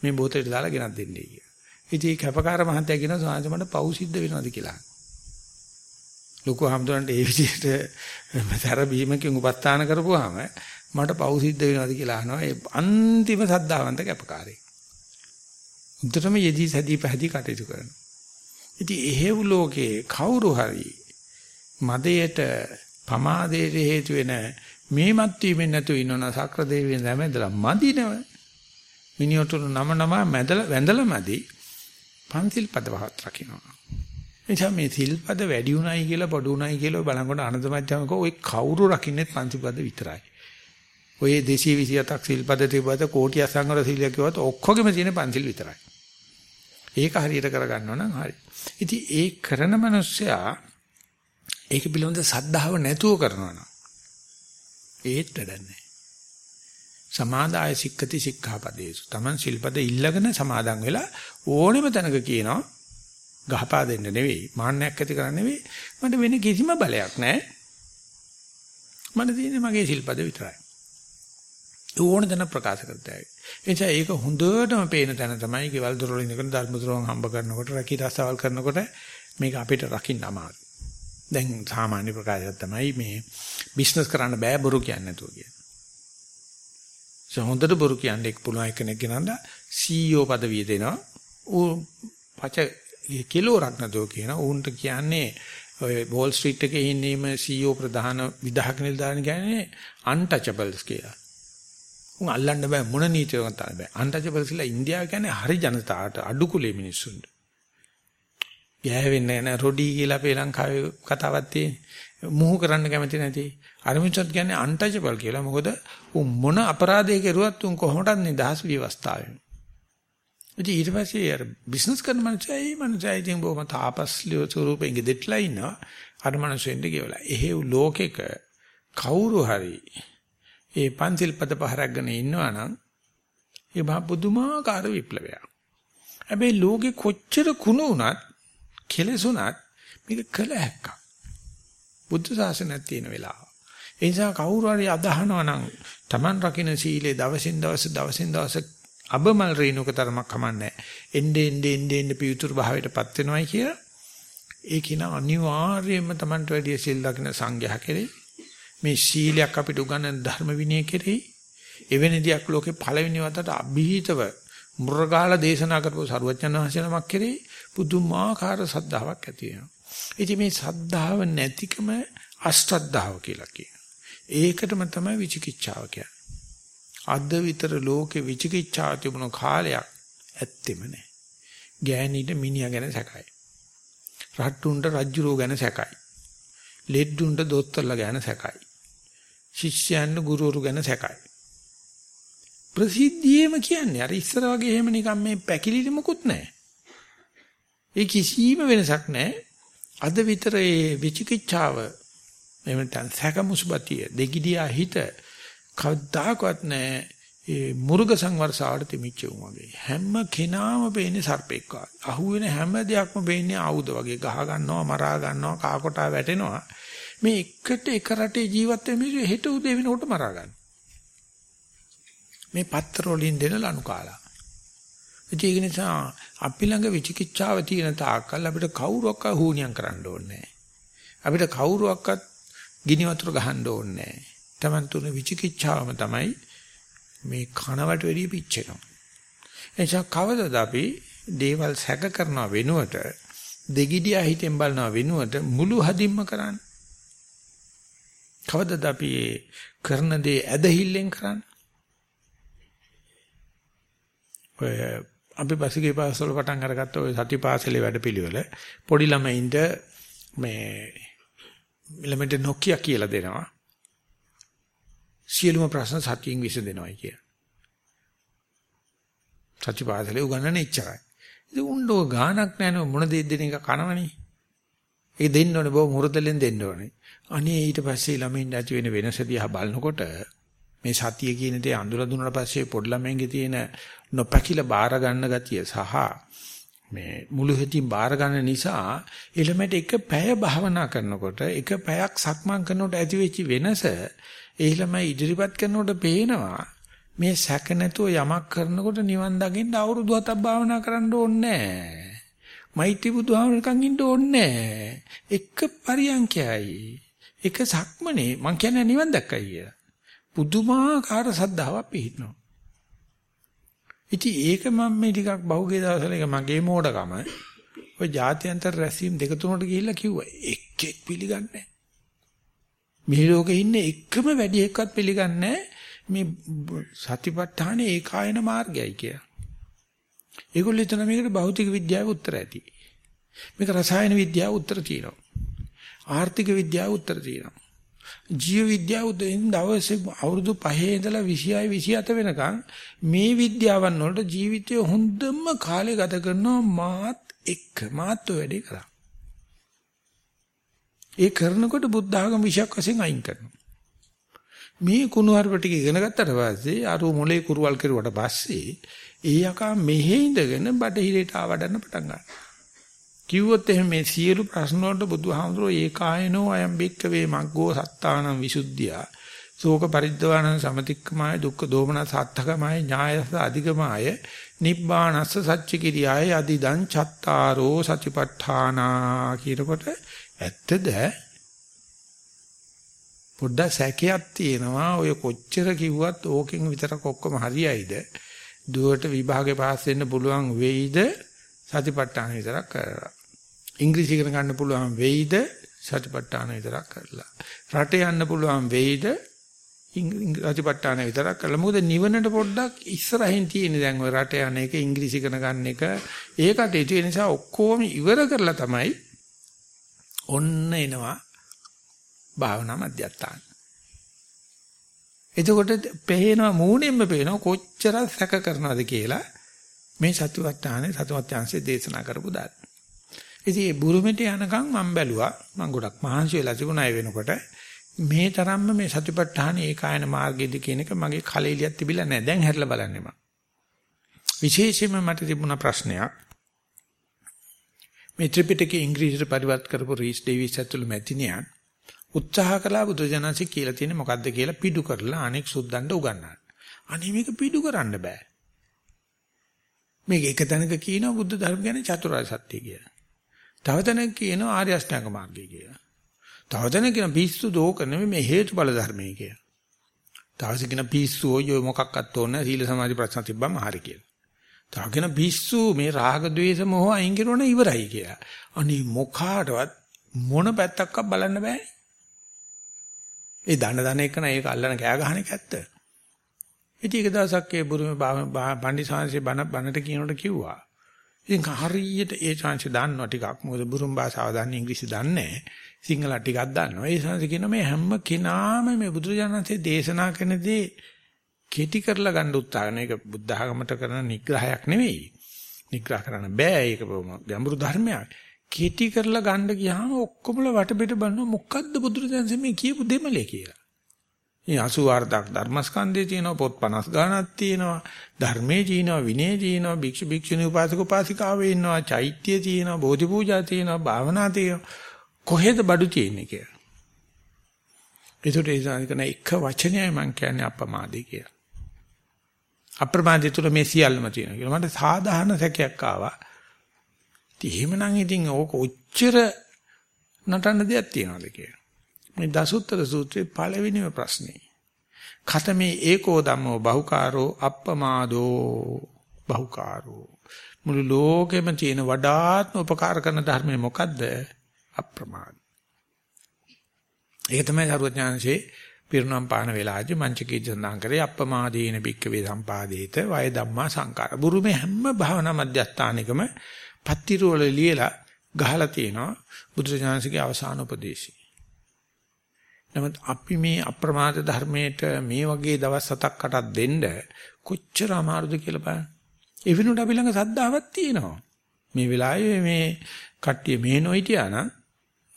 මේ බෝතලෙට දාලා ගෙනත් දෙන්නේ කියලා. ඉතින් ඒ කැපකාර මහත්තයා කියන සාංශ මට පව් සිද්ධ වෙනවද කියලා. ලොකු හම්දුරන්ට ඒ විදිහට තර බීමකින් උපස්ථාන කරපුවාම මට පව් සිද්ධ වෙනවද කියලා අහනවා. ඒ අන්තිම සද්ධාවන්ත කැපකාරයෙක්. උන්ටම යෙදී සැදී පැහැදී කටයුතු කරනවා. ඉතින් එහෙව් ලෝකේ කවුරු හරි මදයට පමාදයට හේතු වෙන මේ මත් වීමෙන් නැතුව ඉන්නවන සක්‍ර දෙවියන් දැමෙදලා මදිනව මිනිහට නම නම මැදලා වැඳලා මදි පන්සිල් පද පහත් රකින්නවා. එනිසා මේ සිල්පද වැඩි උණයි කියලා පොඩු උණයි කියලා බලනකොට අනന്തමජ්ජමක ඔය කවුරු රකින්නේ පන්සිල් පද විතරයි. ඔය 227ක් සිල්පද තිබ්බද කෝටි අසංගර සිල්ය කිව්වත් ඔක්කොගෙම තියෙන පන්සිල් විතරයි. ඒක හරියට කරගන්නවා නම් හරි. ඉතින් ඒ කරන මනුස්සයා ඒක පිළිබඳ සද්ධාව නැතුව කරනවා නම් ඒත් වැඩක් නැහැ. සමාදාය සික්කති සික්ඛාපදේසු. Taman සිල්පද ඉල්ලගෙන සමාදන් වෙලා ඕනෙම තැනක කියනවා ගහපා දෙන්න නෙවෙයි මාන්නයක් ඇති කරන්න නෙවෙයි මට වෙන කිසිම බලයක් නැහැ. මට තියෙන්නේ මගේ සිල්පද විතරයි. ඕන දන ප්‍රකාශ කරතයි. එනිසා ඒක හොඳටම පේන තැන තමයි කෙවල් දොරවල් ඉඳගෙන ධර්ම දොරවන් හම්බ කරනකොට රැකී රසවල් කරනකොට මේක අපිට රකින්න අමාරුයි. දැන් සාමාන්‍ය ප්‍රකාශයක් තමයි මේ බිස්නස් කරන්න බෑ බොරු කියන්නේ නැතුව කියන්නේ. හොඳට බොරු කියන්නේ එක් පුළුවන් කෙනෙක් ගෙනඳ CEO পদවිය දෙනවා. ඌ පච කිලෝරක් නැතෝ කියන ඌන්ට කියන්නේ ඔය වෝල් ස්ට්‍රීට් එකේ ඉන්නේම CEO ප්‍රධාන විධායක නිලධාරී කියන්නේ අන්ටචබල්ස් කියලා. උන් අල්ලන්න බෑ මොන නීතියකට තමයි බෑ. අන්ටචබල්ස් කියලා ඉන්දියාව කියන්නේ හරි ජනතාවට අඩු කුලේ මිනිස්සුන්ට. ගෑවෙන්නේ නැහැ රොඩි කියලා අපේ ලංකාවේ කතාවක් තියෙන්නේ. මුහු කරන්න කැමති නැති. අර මිනිස්සුත් කියන්නේ අන්ටචබල් කියලා. මොකද උන් මොන අපරාධය කරුවත් උන් කොහොමදත් නිදහස් විවස්ථාවෙන්. ඉතින් ඊට පස්සේ අර බිස්නස් කරන මනුස්සයා ඒ මනුස්සයා ඉතින් බොහොම තාපස්ලිය ස්වරූපෙන් ගෙදෙట్లా ඉන්නවා. අර මනුස්සෙන්ද කියවලා. එහෙව් ලෝකෙක කවුරු හරි ඒ පන්සිල් පද පහරක්ගෙන ඉන්නවා නම් ඒ බා පුදුමාකාර විප්ලවයක්. හැබැයි ලෝකෙ කොච්චර කුණු වුණත් කෙලසුණත් මේක කළ හැක්කක්. බුද්ධ ශාසනයක් තියෙන වෙලාව. ඒ නිසා කවුරු හරි අදහනවා නම් Taman රකින්න සීලේ දවසින් දවස දවසින් දවස අබමල් රේණුක තරමක් කමන්නේ. එnde ende ende ende පියුතුරු භාවයටපත් වෙනවයි කියලා. ඒ කියන අනිවාර්යයෙන්ම Tamanට වැඩි සීල් දකින්න සංඝයා කෙරේ. මේ සීලයක් අපිට උගන්වන ධර්ම විනය කෙරේ. එවැනි දියක් ලෝකේ පළවෙනි වතට අභීතව මුර්ගාල දේශනා කරපු සරුවචන වහන්සේ නමක් කෙරේ පුදුමාකාර සද්ධාාවක් ඇති වෙනවා. ඉතින් මේ සද්ධාව නැතිකම අශ්‍රද්ධාව කියලා කියනවා. ඒකටම තමයි විචිකිච්ඡාව කියන්නේ. අද විතර ලෝකේ විචිකිච්ඡාව තිබුණ කාලයක් ඇත්තෙම නැහැ. ගෑණීට මිනිහා ගැන සැකයි. රට්ටුන්ට රජ්ජුරෝ ගැන සැකයි. ලෙඩ්ඩුන්ට දොස්තරලා ගැන සැකයි. ශිෂ්‍යයන්ට ගුරුවරු ගැන සැකයි. ප්‍රසිද්ධියේම කියන්නේ අර ඉස්සර වගේ එහෙම නිකන් මේ පැකිලිලි මොකුත් නැහැ. ඒ කිසිම වෙනසක් නැහැ. අද විතර ඒ විචිකිච්ඡාව එහෙම නැත්නම් සැකමුස්බතිය දෙගිඩියා හිත කවදාකවත් නැහැ. ඒ මුර්ග සංවර්ෂාවට තිමිච්ච උන් වගේ හැම කෙනාම පේන්නේ සර්පෙක් වගේ. අහුවෙන හැම දෙයක්ම පේන්නේ ආයුධ වගේ ගහ ගන්නවා, මරා ගන්නවා, කාකොටා වැටෙනවා. මේ එකට එක රටේ ජීවත් වෙන මිනිස්සු හෙට උදේ වෙනකොට මරා ගන්නවා. මේ පත්‍ර වලින් දෙන ලනු කාලා. ඒක නිසා අපි ළඟ විචිකිච්ඡාව තියෙන තාක්කල් අපිට කවුරුවක්වත් හුනියම් කරන්න ඕනේ අපිට කවුරුවක්වත් ගිනි වතුර ගහන්න ඕනේ නැහැ. Taman තුන විචිකිච්ඡාවම තමයි මේ කනවට වැඩිය පිච්චෙනවා. එනිසා කවදද අපි දේවල් සැක කරනව වෙනුවට දෙගිඩියා හිතෙන් බලනව වෙනුවට මුළු හදින්ම කරන්නේ. කවදද අපි කරන දේ ඇදහිල්ලෙන් කරන්නේ? ඔය අපි බසිකේ පාසල පටන් අරගත්ත ඔය සතිපාසලේ වැඩපිළිවෙල පොඩි ළමයින්ට මේ ළමයින්ට නොකිය කියලා දෙනවා. සියලුම ප්‍රශ්න සතියෙන් විසඳෙනවයි කිය. සතිපාසලේ උගන්නන්නේ ඉච්චරයි. ඉතින් උණ්ඩෝ ගානක් නැනව මොන දෙයක් දෙන එක කනවනේ. ඒ දෙන්න ඕනේ බොහොම මුරතලෙන් දෙන්න ඕනේ. අනේ ඊට පස්සේ ළමයින්ට ඇති වෙන වෙනස දිහා බලනකොට මේ සතිය කියන දේ අඳුර දුන්නාට පස්සේ පොඩි ළමයින්ගේ තියෙන නොපැකිල බාර ගන්න ගතිය සහ මේ මුළු හිතින් බාර ගන්න නිසා එළමෙට එක පැය භාවනා කරනකොට එක පැයක් සක්මන් කරනකොට ඇති වෙච්ච වෙනස ඒ ළමයි ඉදිරිපත් කරනකොට පේනවා මේ සැක නැතුව යමක් කරනකොට නිවන් දකින්න අවුරුදු හතක් භාවනා කරන්න ඕනේ නැහැ. මෛත්‍රී බුදුහාමරකන් ඉන්න ඕනේ නැහැ. එක පරියන්කයයි. එක සක්මනේ මං කියන්නේ නිවන් දැක්කයි කියලා. පුදුමාකාර සද්ධාාවක් පිහිටනවා. ඉතින් ඒක මම මේ ටිකක් බහුගේ දවසල එක මගේ මෝඩකම ඔය ජාත්‍යන්තර රැස්වීම දෙක තුනකට ගිහිල්ලා කිව්වා එක්කෙක් පිළිගන්නේ මේ ලෝකේ ඉන්නේ එකම වැඩි එක්කවත් පිළිගන්නේ මේ සතිපට්ඨාන ඒකායන මාර්ගයයි කියලා. ඒගොල්ලෝ හිතන මේකට භෞතික විද්‍යාවේ උත්තර ඇති. මේක රසායන විද්‍යාවේ උත්තර තියෙනවා. ආර්ථික විද්‍යාවේ උත්තර තියෙනවා. ජීව විද්‍යාව උදේින් දවසේ අවුරුදු 5 ඉඳලා 26 27 වෙනකන් මේ විද්‍යාවන් වලට ජීවිතය හොඳම කාලය ගත කරනවා මාත් එක්ක මාත් ඔය වැඩේ කරා. ඒ කරනකොට බුද්ධ ආගම විශයක් වශයෙන් අයින් කරනවා. මේ කුණුහරුප ටික ඉගෙන ගත්තට පස්සේ අර මොලේ කුරුවල් කෙරුවට පස්සේ ඒ යකා මෙහෙ ඉඳගෙන බඩහිරේට ආවඩන්න පටන් ගන්නවා. කිව්වොත් එහෙනම් මේ සියලු ප්‍රශ්න වලට බුදුහාමුදුරෝ ඒකායනෝ අයම් බික්කවේ මග්ගෝ සත්තානං විසුද්ධිය. ශෝක පරිද්දවාන සමතික්කමාය දුක්ඛ දෝමන සාත්තකමාය ඥායස අධිකමාය නිබ්බානස්ස සච්ච කිරියාය අදිදං චත්තාරෝ සතිපට්ඨානා කියනකොට ඇත්තද? පොඩ්ඩක් සැකයක් තියෙනවා. ඔය කොච්චර කිව්වත් ඕකෙන් විතරක් ඔක්කොම හරියයිද? දුවට විභාගේ පාස් වෙන්න පුළුවන් වෙයිද? සතිපට්ඨාන විතරක් කරලා ඉංග්‍රීසි ඉගෙන ගන්න පුළුවන් වෙයිද සතිපට්ඨාන විතරක් කරලා. රට යන්න පුළුවන් වෙයිද සතිපට්ඨාන විතරක් කරලා. මොකද නිවනට පොඩ්ඩක් ඉස්සරහින් තියෙන දැන් ඔය රට යන එක ඉංග්‍රීසි ඉගෙන ගන්න එක ඒකට ඒ නිසා ඔක්කොම ඉවර කරලා තමයි ඔන්න එනවා භාවනා මධ්‍යස්ථාන. එතකොට පේනවා මූණෙන්ම පේනවා කොච්චර සැක කරනවද කියලා මේ සතිපට්ඨානේ සතිපට්ඨාන්සේ දේශනා කරපු දාන. ඉතින් මේ බුරුමෙට යනකම් මම බැලුවා මම ගොඩක් මහන්සි වෙලා තිබුණා ඒ වෙනකොට මේ තරම්ම මේ සතිපට්ඨාන ඒකායන මාර්ගයේදී කියන එක මගේ කලෙලියක් තිබිලා නැහැ. දැන් හැරිලා බලන්නේ මම. විශේෂයෙන්ම මට තිබුණ ප්‍රශ්නයක් මේ ත්‍රිපිටකයේ ඉංග්‍රීසියට පරිවර්ත කරපු රීස් ඩේවිස් ඇතුළු මැතිණියන් උත්සාහ කළා බුදුජානසී කියලා තියෙන්නේ මොකද්ද කියලා පිටු කරලා අනෙක් සුද්දන්ට උගන්වන්න. අනේ මේක පිටු කරන්න බෑ. මේක එක තැනක කියනවා බුද්ධ ධර්ම කියන්නේ චතුරාර්ය සත්‍ය කියලා. තව තැනක කියනවා ආර්ය අෂ්ටාංග මාර්ගය කියලා. තව තැනක කියනවා පිස්සු දෝක නෙමෙයි මේ හේතුඵල ධර්මයේ කියලා. තවස කියන පිස්සු ඔය මොකක්වත් ඕන සීල සමාධි ප්‍රශ්න තිබ්බම හරි කියලා. තව කියන පිස්සු මේ රාග ద్వේෂ මොහ අයින් කරන ඉවරයි කියලා. අනේ මොකාටවත් මොන පැත්තක්වත් බලන්න බෑ. ඒ දන දන එක න ඒක අල්ලන කෑ ගහන එක ඇත්ත. ඉතින් එක දවසක් ඒ බුරුමේ පණ්ඩිසාංශේ බණ බණට කියනකොට කිව්වා. ඉතින් හරියට ඒ chance දන්නවා ටිකක්. මොකද බුරුම් භාෂාව දන්නේ ඉංග්‍රීසි දන්නේ සිංහල ටිකක් දන්නවා. ඒ chance කියන මේ හැම කෙනාම මේ බුදුරජාණන්සේ දේශනා කරනදී කෙටි කරලා ගන්න උත්සාහ කරන එක බුද්ධ ආගමට කරන නිග්‍රහයක් නෙවෙයි. නිග්‍රහ කරන්න බෑ ඒක ගැඹුරු ධර්මයක්. කෙටි කරලා ගන්න ගියාම ඔක්කොමල වටපිට බලන මොකද්ද බුදුරජාණන්සේ මේ කියපු දෙමලේ කියලා. මේ 84000ක් ධර්මස්කන්ධේ තියෙනවා පොත් 50 ගණනක් තියෙනවා ධර්මයේ තියෙනවා විනයේ තියෙනවා භික්ෂු භික්ෂුණී උපාසක උපාසිකාවේ ඉන්නවා චෛත්‍ය තියෙනවා බෝධි පූජා තියෙනවා භාවනා තියෙනවා. කොහෙද බඩු තියෙන්නේ කියලා? ඒකට ඒ සාධකන එක වචනයයි මම කියන්නේ අප්‍රමාදී කියලා. අප්‍රමාදී තුල මේ සියල්ලම තියෙනවා කියලා. මට සාධාරණ සැකයක් ආවා. ඉතින් එහෙමනම් ඉතින් ඕක ඔච්චර නටන්න දෙයක් තියනවාද කියලා. මේ දසුත්තර සූත්‍රයේ පළවෙනිම ප්‍රශ්නේ. ඛතමේ ඒකෝ ධම්මෝ බහුකාරෝ අප්පමාදෝ බහුකාරෝ මුළු ලෝකෙම තියෙන වඩාත්ම උපකාර කරන ධර්මය මොකද්ද? අප්‍රමාද. ඒක තමයි සරුවඥාන්සේ පිරුණම් පාන වෙලාදී මංචකී සඳහන් කරේ අප්පමාදීන බික්කවේ සම්පාදේත වය ධම්මා සංකාර. බුරුමේ හැම භාවනා මධ්‍යස්ථානිකම පත්තිරුවල ලියලා ගහලා තියෙනවා බුදුරජාණන්සේගේ අවසාන උපදේශය. නමුත් අපි මේ අප්‍රමාද ධර්මයට මේ වගේ දවස් 7ක් 8ක් දෙන්න කොච්චර අමාරුද කියලා බලන්න. ඒ වෙනුවට අපි ළඟ සද්ධාවක් තියෙනවා. මේ වෙලාවේ මේ කට්ටිය මේ නොහිටියා නම්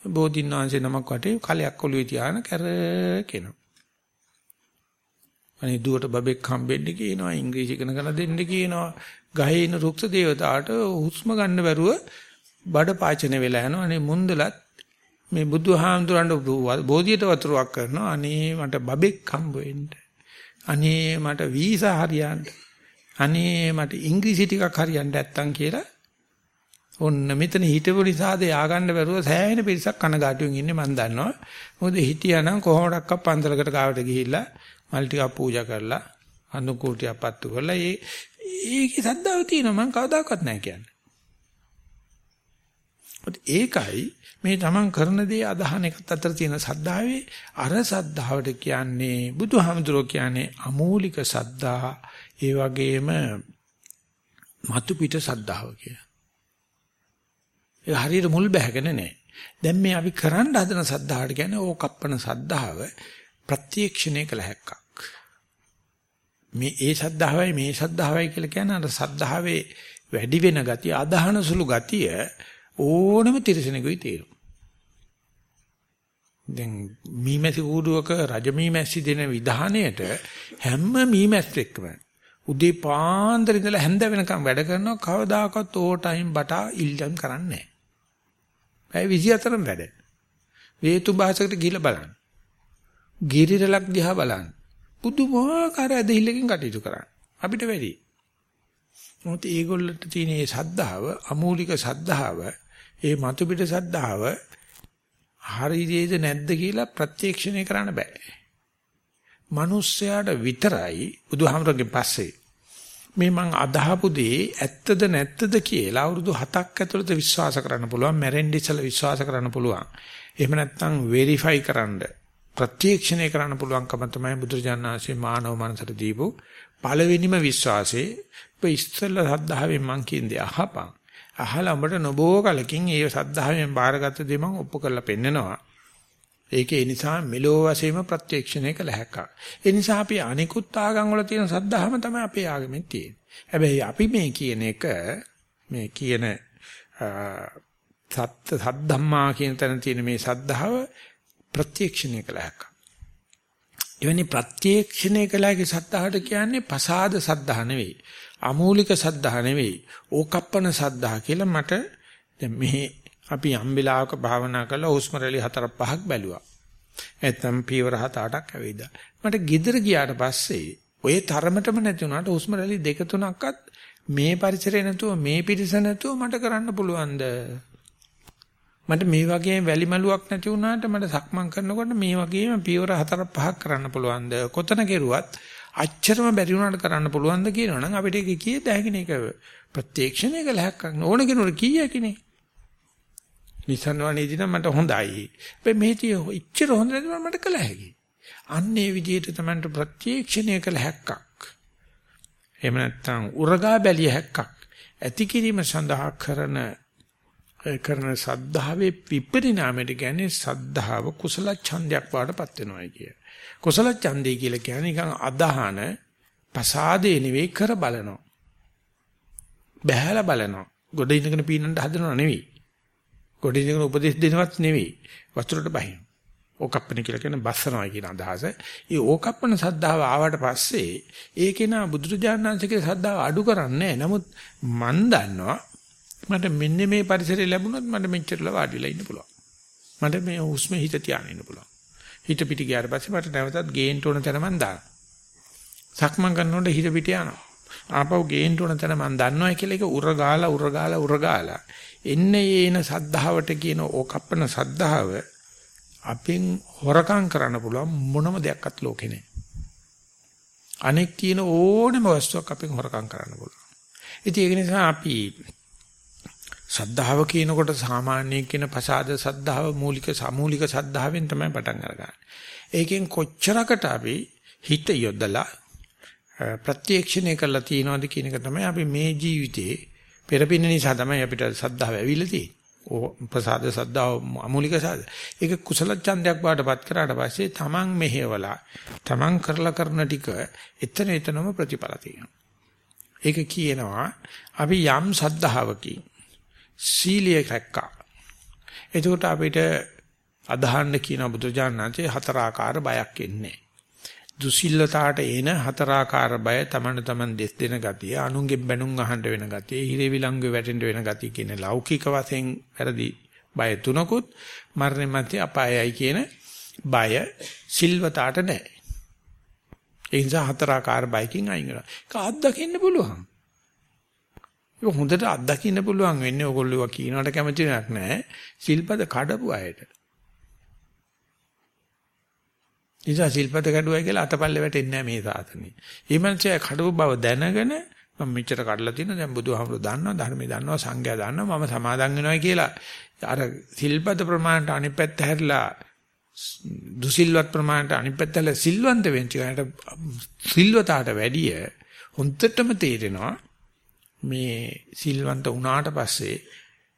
බෝධින් වහන්සේ නමක් වටේ කලයක් ඔළුවේ තියාන කැරකෙනවා. අනේ දුවට බබෙක් හම්බෙන්න කියනවා ඉංග්‍රීසි ඉගෙන ගන්න දෙන්න කියනවා. ගහේ ඉන්න රුක්ෂ දේවතාවට හුස්ම ගන්න බැරුව බඩ පාචන වෙලා යනවා. අනේ මුන්දලත් මේ බුදුහාමුදුරන්ට බෝධියට වතුරක් කරනවා. අනේ මට බබෙක් හම්බ වෙන්න. අනේ මට වීසා හරියන්න. අනේ මට ඉංග්‍රීසි ටිකක් හරියන්න නැත්තම් කියලා ඔන්න මෙතන හිටපු නිසාද ය아가න්න බැරුව සෑහෙන පිරිසක් කනගාටුවෙන් ඉන්නේ මම දන්නවා. මොකද හිටියානම් කොහොමඩක්ක පන්සලකට කාවට ගිහිල්ලා මල් ටිකක් පූජා කරලා අනුකූටියක් පත්තු කරලා ඒ ඒකේ සද්දාව තියෙනවා. මම කවදාකවත් නැහැ කියන්නේ. ඒකයි මේ තමන් කරන දේ අදහන එකත් අතර තියෙන සද්ධාවේ අර සද්ධාවට කියන්නේ බුදුහාමුදුරෝ කියන්නේ අමූලික සද්ධා ඒ වගේම මතු පිට සද්ධාව කියලා. ඒ හරියට මුල් බැහැගෙන නැහැ. දැන් මේ අපි කරන්න හදන සද්ධාවට කියන්නේ ඕකප්පන සද්ධාව ප්‍රත්‍යක්ෂණය කළ හැක්කක්. මේ ඒ සද්ධාවයි මේ සද්ධාවයි කියලා කියන අර සද්ධාවේ වැඩි වෙන ගතිය අදහන සුළු ගතිය ඕනම තිරසනෙකුයි තේරුම්. දැන් මීමැසි කූඩුවක රජ මීමැසි දෙන විධානයට හැම මීමැස් එක්කම උදේ පාන්දර ඉඳලා හැන්ද වෙනකම් වැඩ කරනවා කවදාකවත් ඕ ටයිම් බටා ඉල්ලම් කරන්නේ නැහැ. ඒ 24ම වැඩ. වේතු භාෂකට ගිහිල්ලා බලන්න. ගිරිරලක් දිහා බලන්න. පුදුමාකාර ඇදහිල්ලකින් කටයුතු කරන්න. අපිට වැඩි. මොකද ඒගොල්ලන්ට තියෙන මේ සද්ධාව, අමූලික සද්ධාව ඒ මතු පිට සද්ධාව හරියේද නැද්ද කියලා ප්‍රත්‍යක්ෂණය කරන්න බෑ. මිනිස්සයාට විතරයි බුදුහාමරගෙන් පස්සේ මේ මං අදහපු දේ ඇත්තද නැත්තද කියලා අවුරුදු 7ක් ඇතුළත විශ්වාස කරන්න පුළුවන් මැරෙන්න ඉස්සලා විශ්වාස කරන්න පුළුවන්. එහෙම නැත්නම් වෙරිෆයි කරන්න ප්‍රත්‍යක්ෂණය කරන්න පුළුවන්කම තමයි බුදුරජාණන්සේ මානව මනසට දීපු පළවෙනිම විශ්වාසයේ ඔබ ඉස්සෙල්ලා සද්ධාවෙන් මං කියන්නේ අහපන්. අහලා උඹට නොබෝ කලකින් ඒ සද්ධාවෙන් බාරගත්ත දේ මම ඔප්පු කරලා පෙන්නනවා. ඒක ඒ නිසා මෙලෝ වශයෙන්ම ප්‍රත්‍යක්ෂණය කළ හැකියි. ඒ නිසා අපි අනිකුත් ආගම් වල තියෙන සද්ධාම තමයි අපේ ආගමෙන් තියෙන්නේ. හැබැයි අපි මේ කියන එක මේ කියන සත්‍ය සද්ධම්මා කියන තැන තියෙන මේ සද්ධාව ප්‍රත්‍යක්ෂණය කළ හැකියි. එවැනි ප්‍රත්‍යක්ෂණය කළාගේ සද්ධාහට කියන්නේ පසාද සද්ධා නෙවෙයි. අමූලික සද්ධා නෙවෙයි. ඕකප්පන සද්ධා කියලා මට දැන් මෙහි අපි යම් වෙලාවක භාවනා කරලා හුස්ම රැලි හතර පහක් බැලුවා. නැත්නම් පීවර හත අටක් ඇවිදා. මට গিදර ගියාට පස්සේ ඔය තරමටම නැති වුණාට හුස්ම රැලි දෙක තුනක්වත් මේ පරිසරේ නැතුව මේ පිරිස නැතුව මට කරන්න පුළුවන්ද? මට මේ වගේ වැලි මලුවක් නැති වුණාට මට සක්මන් කරනකොට මේ වගේම පියවර හතර පහක් කරන්න පුළුවන්ද? කොතන කෙරුවත් අච්චරම බැරි වුණාට කරන්න පුළුවන්ද කියනවනම් අපිට ඒක කීයද හැකින එක ප්‍රත්‍යක්ෂණය කළ හැක්කක් ඕන කෙනෙකුට කීයකිනේ. නිසන් වනේදී නම් මට හොඳයි. හැබැයි මේටි ඉච්චර හොඳ නැතිව මට කළ හැකියි. අන්නේ විදිහට තමයි ප්‍රත්‍යක්ෂණය කළ හැක්කක්. එහෙම නැත්නම් උරගා බැලිය හැක්කක්. ඇති කිරීම සඳහා කරන කරන සද්ධාවේ විපරිණාමයට කියන්නේ සද්ධාව කුසල ඡන්දයක් වාටපත් වෙනවා කිය. කුසල ඡන්දය කියලා කියන්නේ නිකන් අදහන පසාදේ නෙවෙයි කර බලනවා. බහැලා බලනවා. ගොඩ ඉඳගෙන පීනන්න හදනව නෙවෙයි. ගොඩ ඉඳගෙන උපදෙස් දෙනවත් නෙවෙයි. වතුරට බහින. ඕකප්පන කියලා කියන බස්සනවා කියන අදහස. ඒ ඕකප්පන සද්ධාව ආවට පස්සේ ඒකේ නා බුදුරජාණන් වහන්සේගේ සද්ධාව අඩු කරන්නේ නමුත් මන් දන්නවා මට මෙන්න මේ පරිසරය ලැබුණොත් මට මෙච්චරලා වාඩිලා ඉන්න පුළුවන්. මට මේ හුස්ම හිත තියාගෙන ඉන්න පුළුවන්. හිත පිට ගියාට පස්සේ මට නැවතත් ගේන්න ඕන තැන මන් දානවා. සක්මන් කරනකොට හිත පිට යනවා. ආපහු ගේන්න ඕන තැන මන් දන්නවා කියලා ඒක උරගාලා උරගාලා උරගාලා එන්නේ ඒන සද්ධාවට කියන ඕකප්පන සද්ධාව අපෙන් හොරකම් කරන්න පුළුවන් මොනම දෙයක්වත් ලෝකේ නැහැ. අනෙක් තියෙන ඕනම වස්තුවක් අපෙන් හොරකම් කරන්න පුළුවන්. ඉතින් ඒක නිසා අපි සද්ධාව කියනකොට සාමාන්‍යයෙන් කියන පසාද සද්ධාව මූලික සමූලික සද්ධාවෙන් තමයි පටන් අරගන්නේ. ඒකෙන් කොච්චරකට අපි හිත යොදලා ප්‍රත්‍යක්ෂණය කරලා තියනවාද කියන එක තමයි අපි මේ ජීවිතේ පෙරපින්න නිසා තමයි අපිට සද්ධාව ඇවිල්ලා තියෙන්නේ. ඕ ප්‍රසාද සද්ධාව අමූලික සාද. ඒක කුසල ඡන්දයක් බාටපත් කරාට පස්සේ තමන් මෙහෙवला තමන් කරලා කරන ටික එතන එතනම ප්‍රතිඵල තියෙනවා. ඒක කියනවා අපි යම් සද්ධාවකින් සීලිය රැක්කා. එතකොට අපිට අදහන්න කියන බුදුජානනාංශේ හතරාකාර බයක් එන්නේ. දුසිල්ලතාවට එන හතරාකාර බය තමන තමන් දෙස් දෙන ගතිය, අනුන්ගෙන් බැනුම් අහන්න වෙන ගතිය, හිරේ විලංගුවේ වැටෙන්න වෙන ගතිය කියන ලෞකික වශයෙන් වැරදි බය තුනකුත් මරණය මැත්තේ අපායයි කියන බය සිල්වතාවට නැහැ. ඒ නිසා හතරාකාර බයකින් අයින් කරනවා. ඒක අත්දකින්න පුළුවන්. ඒක හොඳට අත්දකින්න පුළුවන් වෙන්නේ ඕගොල්ලෝ කියනකට කැමති නක් නැහැ. සිල්පද කඩපු අයට. නිසා සිල්පද කඩුවයි කියලා අතපල්ලේ වැටෙන්නේ නැහැ මේ සාසනේ. ඊමණචය කඩපු බව දැනගෙන මම මෙච්චර කඩලා තියෙනවා දැන් බුදුහාමුදුරු දන්නවා ධර්මයේ දන්නවා සංඝයා දන්නවා මම සමාදන් වෙනවා කියලා අර සිල්පද ප්‍රමාණයට අනිත් පැත්ත හැරිලා දුසිල්වත් ප්‍රමාණයට අනිත් පැත්ත හැරිලා සිල්වන්ත වෙච්ච කෙනාට සිල්වතාවට වැඩිය හොන්දටම තේරෙනවා මේ සිල්වන්ත වුණාට පස්සේ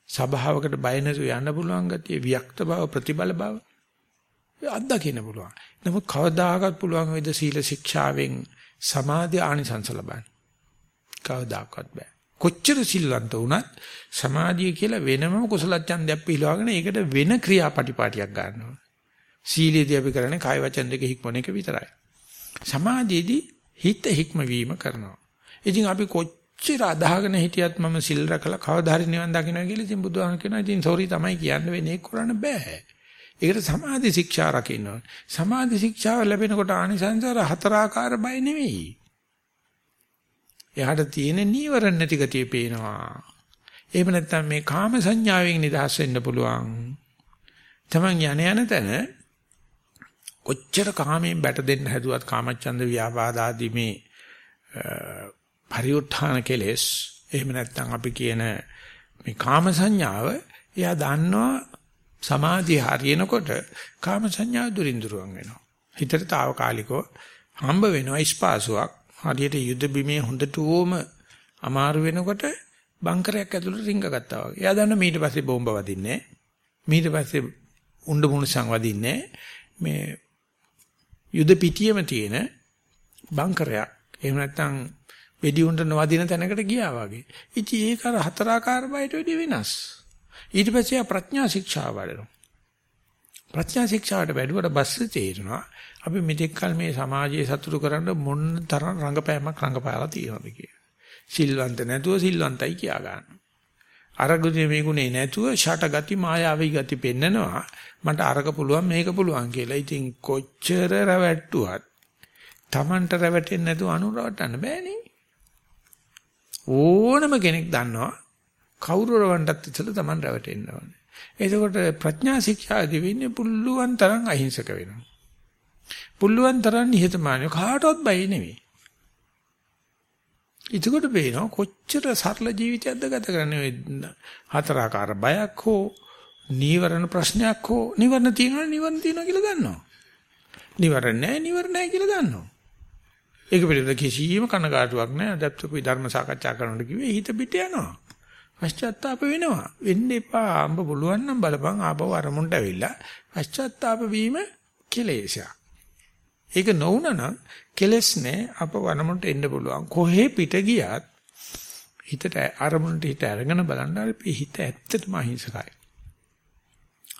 සබාවකට බය නැතුව යන්න පුළුවන් ගතිය වික්ත බව ප්‍රතිබල බව අත්දකින්න පුළුවන්. නමුත් කවදාකවත් පුළුවන් වේද සීල ශික්ෂාවෙන් සමාධි ආනිසංස ලබන්න. කවදාකවත් බෑ. කොච්චර සිල්වන්ත වුණත් සමාධිය කියලා වෙනම කුසල ඡන්දයක් පිළිවාගෙන ඒකට වෙන ක්‍රියාපටිපාටියක් ගන්නවා. සීලයේදී අපි කරන්නේ කාය වචන දෙක හික්මන එක විතරයි. සමාධියේදී හිත හික්මවීම කරනවා. ඉතින් අපි කොච්චර කොච්චර අදහගෙන හිටියත් මම සිල් රැකලා කවදා හරි නිවන් දකින්න කියලා ඉතින් බුදුහාම කියනවා ඉතින් සෝරි තමයි කියන්න වෙන්නේ ඒක කරන්න බෑ. ඒකට සමාධි ශික්ෂා රකින්න ඕනේ. සමාධි ශික්ෂාව ලැබෙනකොට ආනිසංසාර හතරාකාර බය නෙවෙයි. එයාට තියෙන නීවරණ නැති ගතිය පේනවා. එහෙම නැත්නම් මේ කාම සංඥාවෙන් නිදහස් වෙන්න පුළුවන්. Taman යන යන තැන කොච්චර කාමයෙන් බැට දෙන්න හැදුවත් කාමච්ඡන්ද ව්‍යාපාද ආදී මේ පරිඋත්ථාන කෙලෙස් එහෙම නැත්නම් අපි කියන මේ කාම සංඥාව එයා දන්නවා සමාධිය හරියනකොට කාම සංඥාව දුරින් දුරවන් වෙනවා. හිතට తాවකාලිකව හම්බ වෙනවා ස්පාසුවක්. හරියට යුද බිමේ හොඳටම අමාරු වෙනකොට බංකරයක් ඇතුළට රිංග ගත්තා වගේ. එයා දන්නවා ඊට පස්සේ බෝම්බ වදින්නේ ඊට පස්සේ උණ්ඩ මුණසන් වදින්නේ මේ යුද පිටියම තියෙන බංකරයක්. එහෙම නැත්නම් වෙඩි උණ්ඩ නොවදින තැනකට ගියා වගේ. ඉතින් ඒක අර හතරාකාර බයට වැඩි වෙනස්. ඊට පස්සේ ප්‍රඥා ශික්ෂා වඩනවා. ප්‍රඥා ශික්ෂාවට වැඩුවට පස්සේ තේරෙනවා අපි මෙතෙක් කල මේ සමාජයේ සතුටු කරන්න මොන තරම් රංගපෑමක් රංගපාලා තියෙනවද කියලා. සිල්වන්ත නැතුව සිල්වන්තයි කියා ගන්න. අරගුනේ මේකුනේ නැතුව ෂට ගති මායාවී ගති පෙන්නනවා. මට අරක පුළුවන් මේක පුළුවන් කියලා. ඉතින් කොච්චර රැවට්ටුවත් Tamanට රැවටෙන්නේ නැතුව අනුරවටන්න බෑනේ. ඕනම කෙනෙක් දන්නවා කවුරු රවන්නත් ඉතල Taman රැවටෙන්න ඕනේ. එතකොට ප්‍රඥා ශික්ෂාදී වෙන්නේ පුල්ලුවන් තරම් අහිංසක වෙනවා. පුල්ලුවන් තරම් නිහතමානී කාටවත් බය නෙවෙයි. එතකොට පේනවා කොච්චර සරල ජීවිතයක්ද ගත කරන්නේ හතරාකාර බයක් හෝ නීවරණ ප්‍රශ්නයක් හෝ නිවර්ණ තියෙනවා නිවර්ණ තියෙනවා කියලා දන්නවා. නිවර්ණ නැහැ නිවර්ණ නැහැ කියලා දන්නවා. ඒක පිළිබඳ කිසියම් කනගාටුවක් නැහැ. අදත් අපි ධර්ම සාකච්ඡා කරනකොට කිව්වේ හිත පිට යනවා. පශ්චාත්තාප වෙනවා. වෙන්න එපා. අඹ පුළුවන් නම් බලපන් ආපහු අරමුණට ඇවිල්ලා පශ්චාත්තාප වීම කෙලෙසයක්. ඒක නොවුනනම් කෙලස් නෑ අප වනමුන්ට එන්න පුළුවන්. කොහේ පිට ගියත් හිතට අරමුණට හිත අරගෙන බලන්න අපේ හිත ඇත්තටම අහිංසකයි.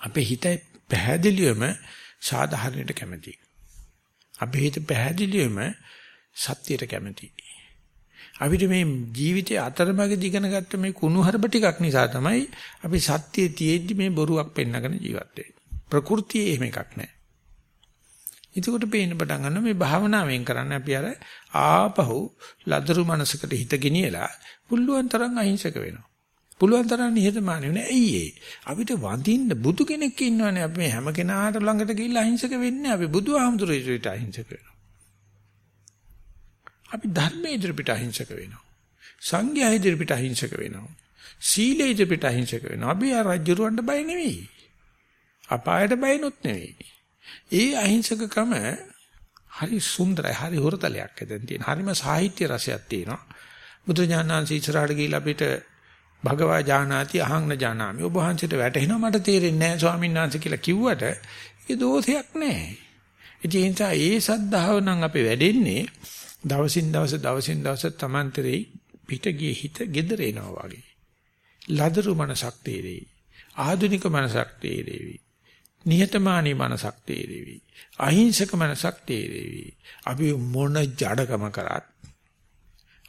අපේ හිත පැහැදිලිවම සාධාරණයට කැමතියි. අපේ හිත පැහැදිලිවම සත්‍යයට කැමතියි. අපිට මේ ජීවිතයේ අතරමැදි ඉගෙන ගත්ත මේ කුණුහරුප ටිකක් නිසා තමයි අපි සත්‍යයේ තියෙද්දි මේ බොරුවක් පෙන්නගෙන ජීවත් වෙන්නේ. ප්‍රകൃතියේ එහෙම එකක් නැහැ. එතකොට පේන්න පටන් ගන්නවා මේ භාවනාවෙන් කරන්නේ අපි අර ආපහු ලදරු මනසකට හිත ගෙනියලා පුළුවන් තරම් අහිංසක වෙනවා. පුළුවන් තරම් නිහතමානී වෙනවා. ඇයි ඒ? අපිට වඳින්න බුදු කෙනෙක් ඉන්නවනේ අපි හැම කෙනාට ළඟට ගිහිල්ලා අහිංසක වෙන්නේ අපි බුදුහාමුදුරේ ඉදිරියට අහිංසක වෙනවා. අපි ධර්මයේ ඉදිරියට අහිංසක වෙනවා. සංඝයා ඉදිරියට අහිංසක වෙනවා. සීලයේ ඉදිරියට අහිංසක වෙනවා. අපි ආ රජුරවන්ට බය නෙවෙයි. අපායට බයනොත් නෙවෙයි. ඒ අහිංසකකම හරි සුන්දරයි හරි හොරතලයක් ඇතෙන් තියෙන. හරිම සාහිත්‍ය රසයක් තියෙනවා. බුදු ඥානංශ ඉස්සරහට ගිහිල්ලා අපිට භගවා ජානාති අහං ජානාමි. ඔබ වහන්සේට වැටහෙනවා මට තේරෙන්නේ නැහැ ස්වාමීන් වහන්සේ කියලා කිව්වට ඒ දෝෂයක් නැහැ. ඒ නිසා ඒ සද්ධාව නම් අපේ වැඩෙන්නේ දවසින් දවස දවසින් දවස තමන්තරේ පිට ගියේ හිත gedere එනවා වගේ. ලදරු මනසක් තේරෙයි. ආධුනික මනසක් තේරෙවි. නිහතමානී මනසක් තේරෙවි. අහිංසක මනසක් තේරෙවි. අපි මොන ජඩකම කරත්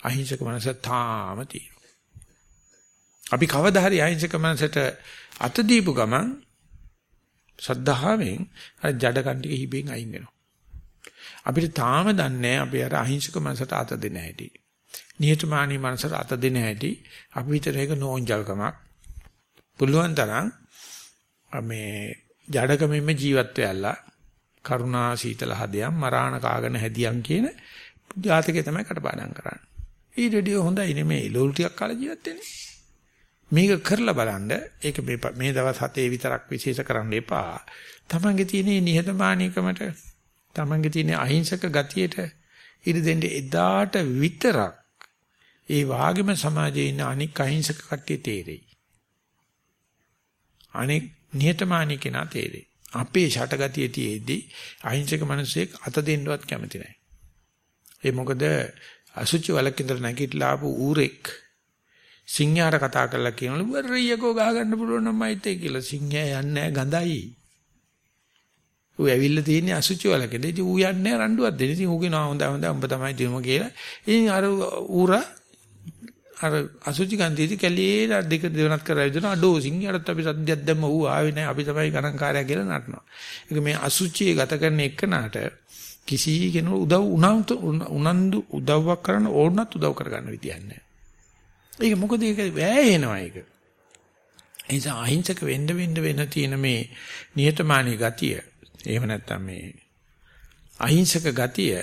අහිංසක මනස තාම තියෙනවා. අපි කවදා හරි අහිංසක මනසට අත දීපු ගමන් සද්ධාවෙන් අර ජඩකම් ටික හිබෙන් අයින් වෙනවා. අපිට තාම දන්නේ අපි අර අහිංසක මනසට අත දෙන්න හැටි. නිහතමානී මනසට අත දෙන්න හැටි අපි විතර ඒක නෝන්ජල්කමක්. පුළුවන් තරම් මේ ජඩකමෙම ජීවත් වෙයලා කරුණා සීතල හදයන් මරාණ කාගෙන හැදියන් කියන ජාතකය තමයි කටපාඩම් කරන්නේ. ඊට වඩා හොඳයි නෙමෙයි ලෝල් ටිකක් කාලා ජීවත් වෙන්නේ. මේක කරලා බලන්න ඒක මේ මේ දවස් හතේ විතරක් විශේෂ කරන්න එපා. තමන්ගේ තියෙන නිහතමානීකමට තමන්ගේ තියෙන අහිංසක ගතියට ඉර දෙන්න එදාට විතරක් ඒ වාගෙම සමාජයේ ඉන්න අනික් අහිංසක කට්ටිය තේරෙයි. අනික් නිහතමානී කෙනා තේරෙයි. අපේ ෂටගතිය තියේදී අහිංසක මිනිසෙක් අත දෙන්නවත් කැමති නැහැ. ඒ මොකද අසුචි වලක ඉඳලා නැගිටලා ආපු ඌරෙක් සිංහයාට කතා කරලා කියනවලු වරියකෝ ගහ ගන්න පුළුවන් නම් මයිතේ කියලා සිංහයා යන්නේ ගඳයි. ඌ ඇවිල්ලා තියෙන්නේ අසුචි වලකද. ඉතින් ඌ යන්නේ රණ්ඩුවක් දෙන්න. ඉතින් ඌ කියනවා හොඳයි හොඳයි උඹ තමයි දිනුම කියලා. ඉතින් අර ඌරා අර අසුචි ගන්ධයේදී කැලියේ දෙක දෙවනත් කරලා විදින අඩෝ සිංහයටත් අපි සද්දයක් දැම්ම ඌ ආවේ නැහැ අපි තමයි ගණන්කාරයා කියලා නටනවා. ඒක මේ අසුචියේ ගත කරන එක්කනට කිසි කෙනෙකු උදව් උනන්දු උදව්වක් කරන්න ඕනත් උදව් කරගන්න විදියක් නැහැ. ඒක මොකද ඒක වැයෙනවා ඒක. ඒ නිසා අහිංසක වෙන්න වෙන්න වෙන තියෙන මේ නිහතමානී ගතිය. එහෙම නැත්නම් මේ අහිංසක ගතිය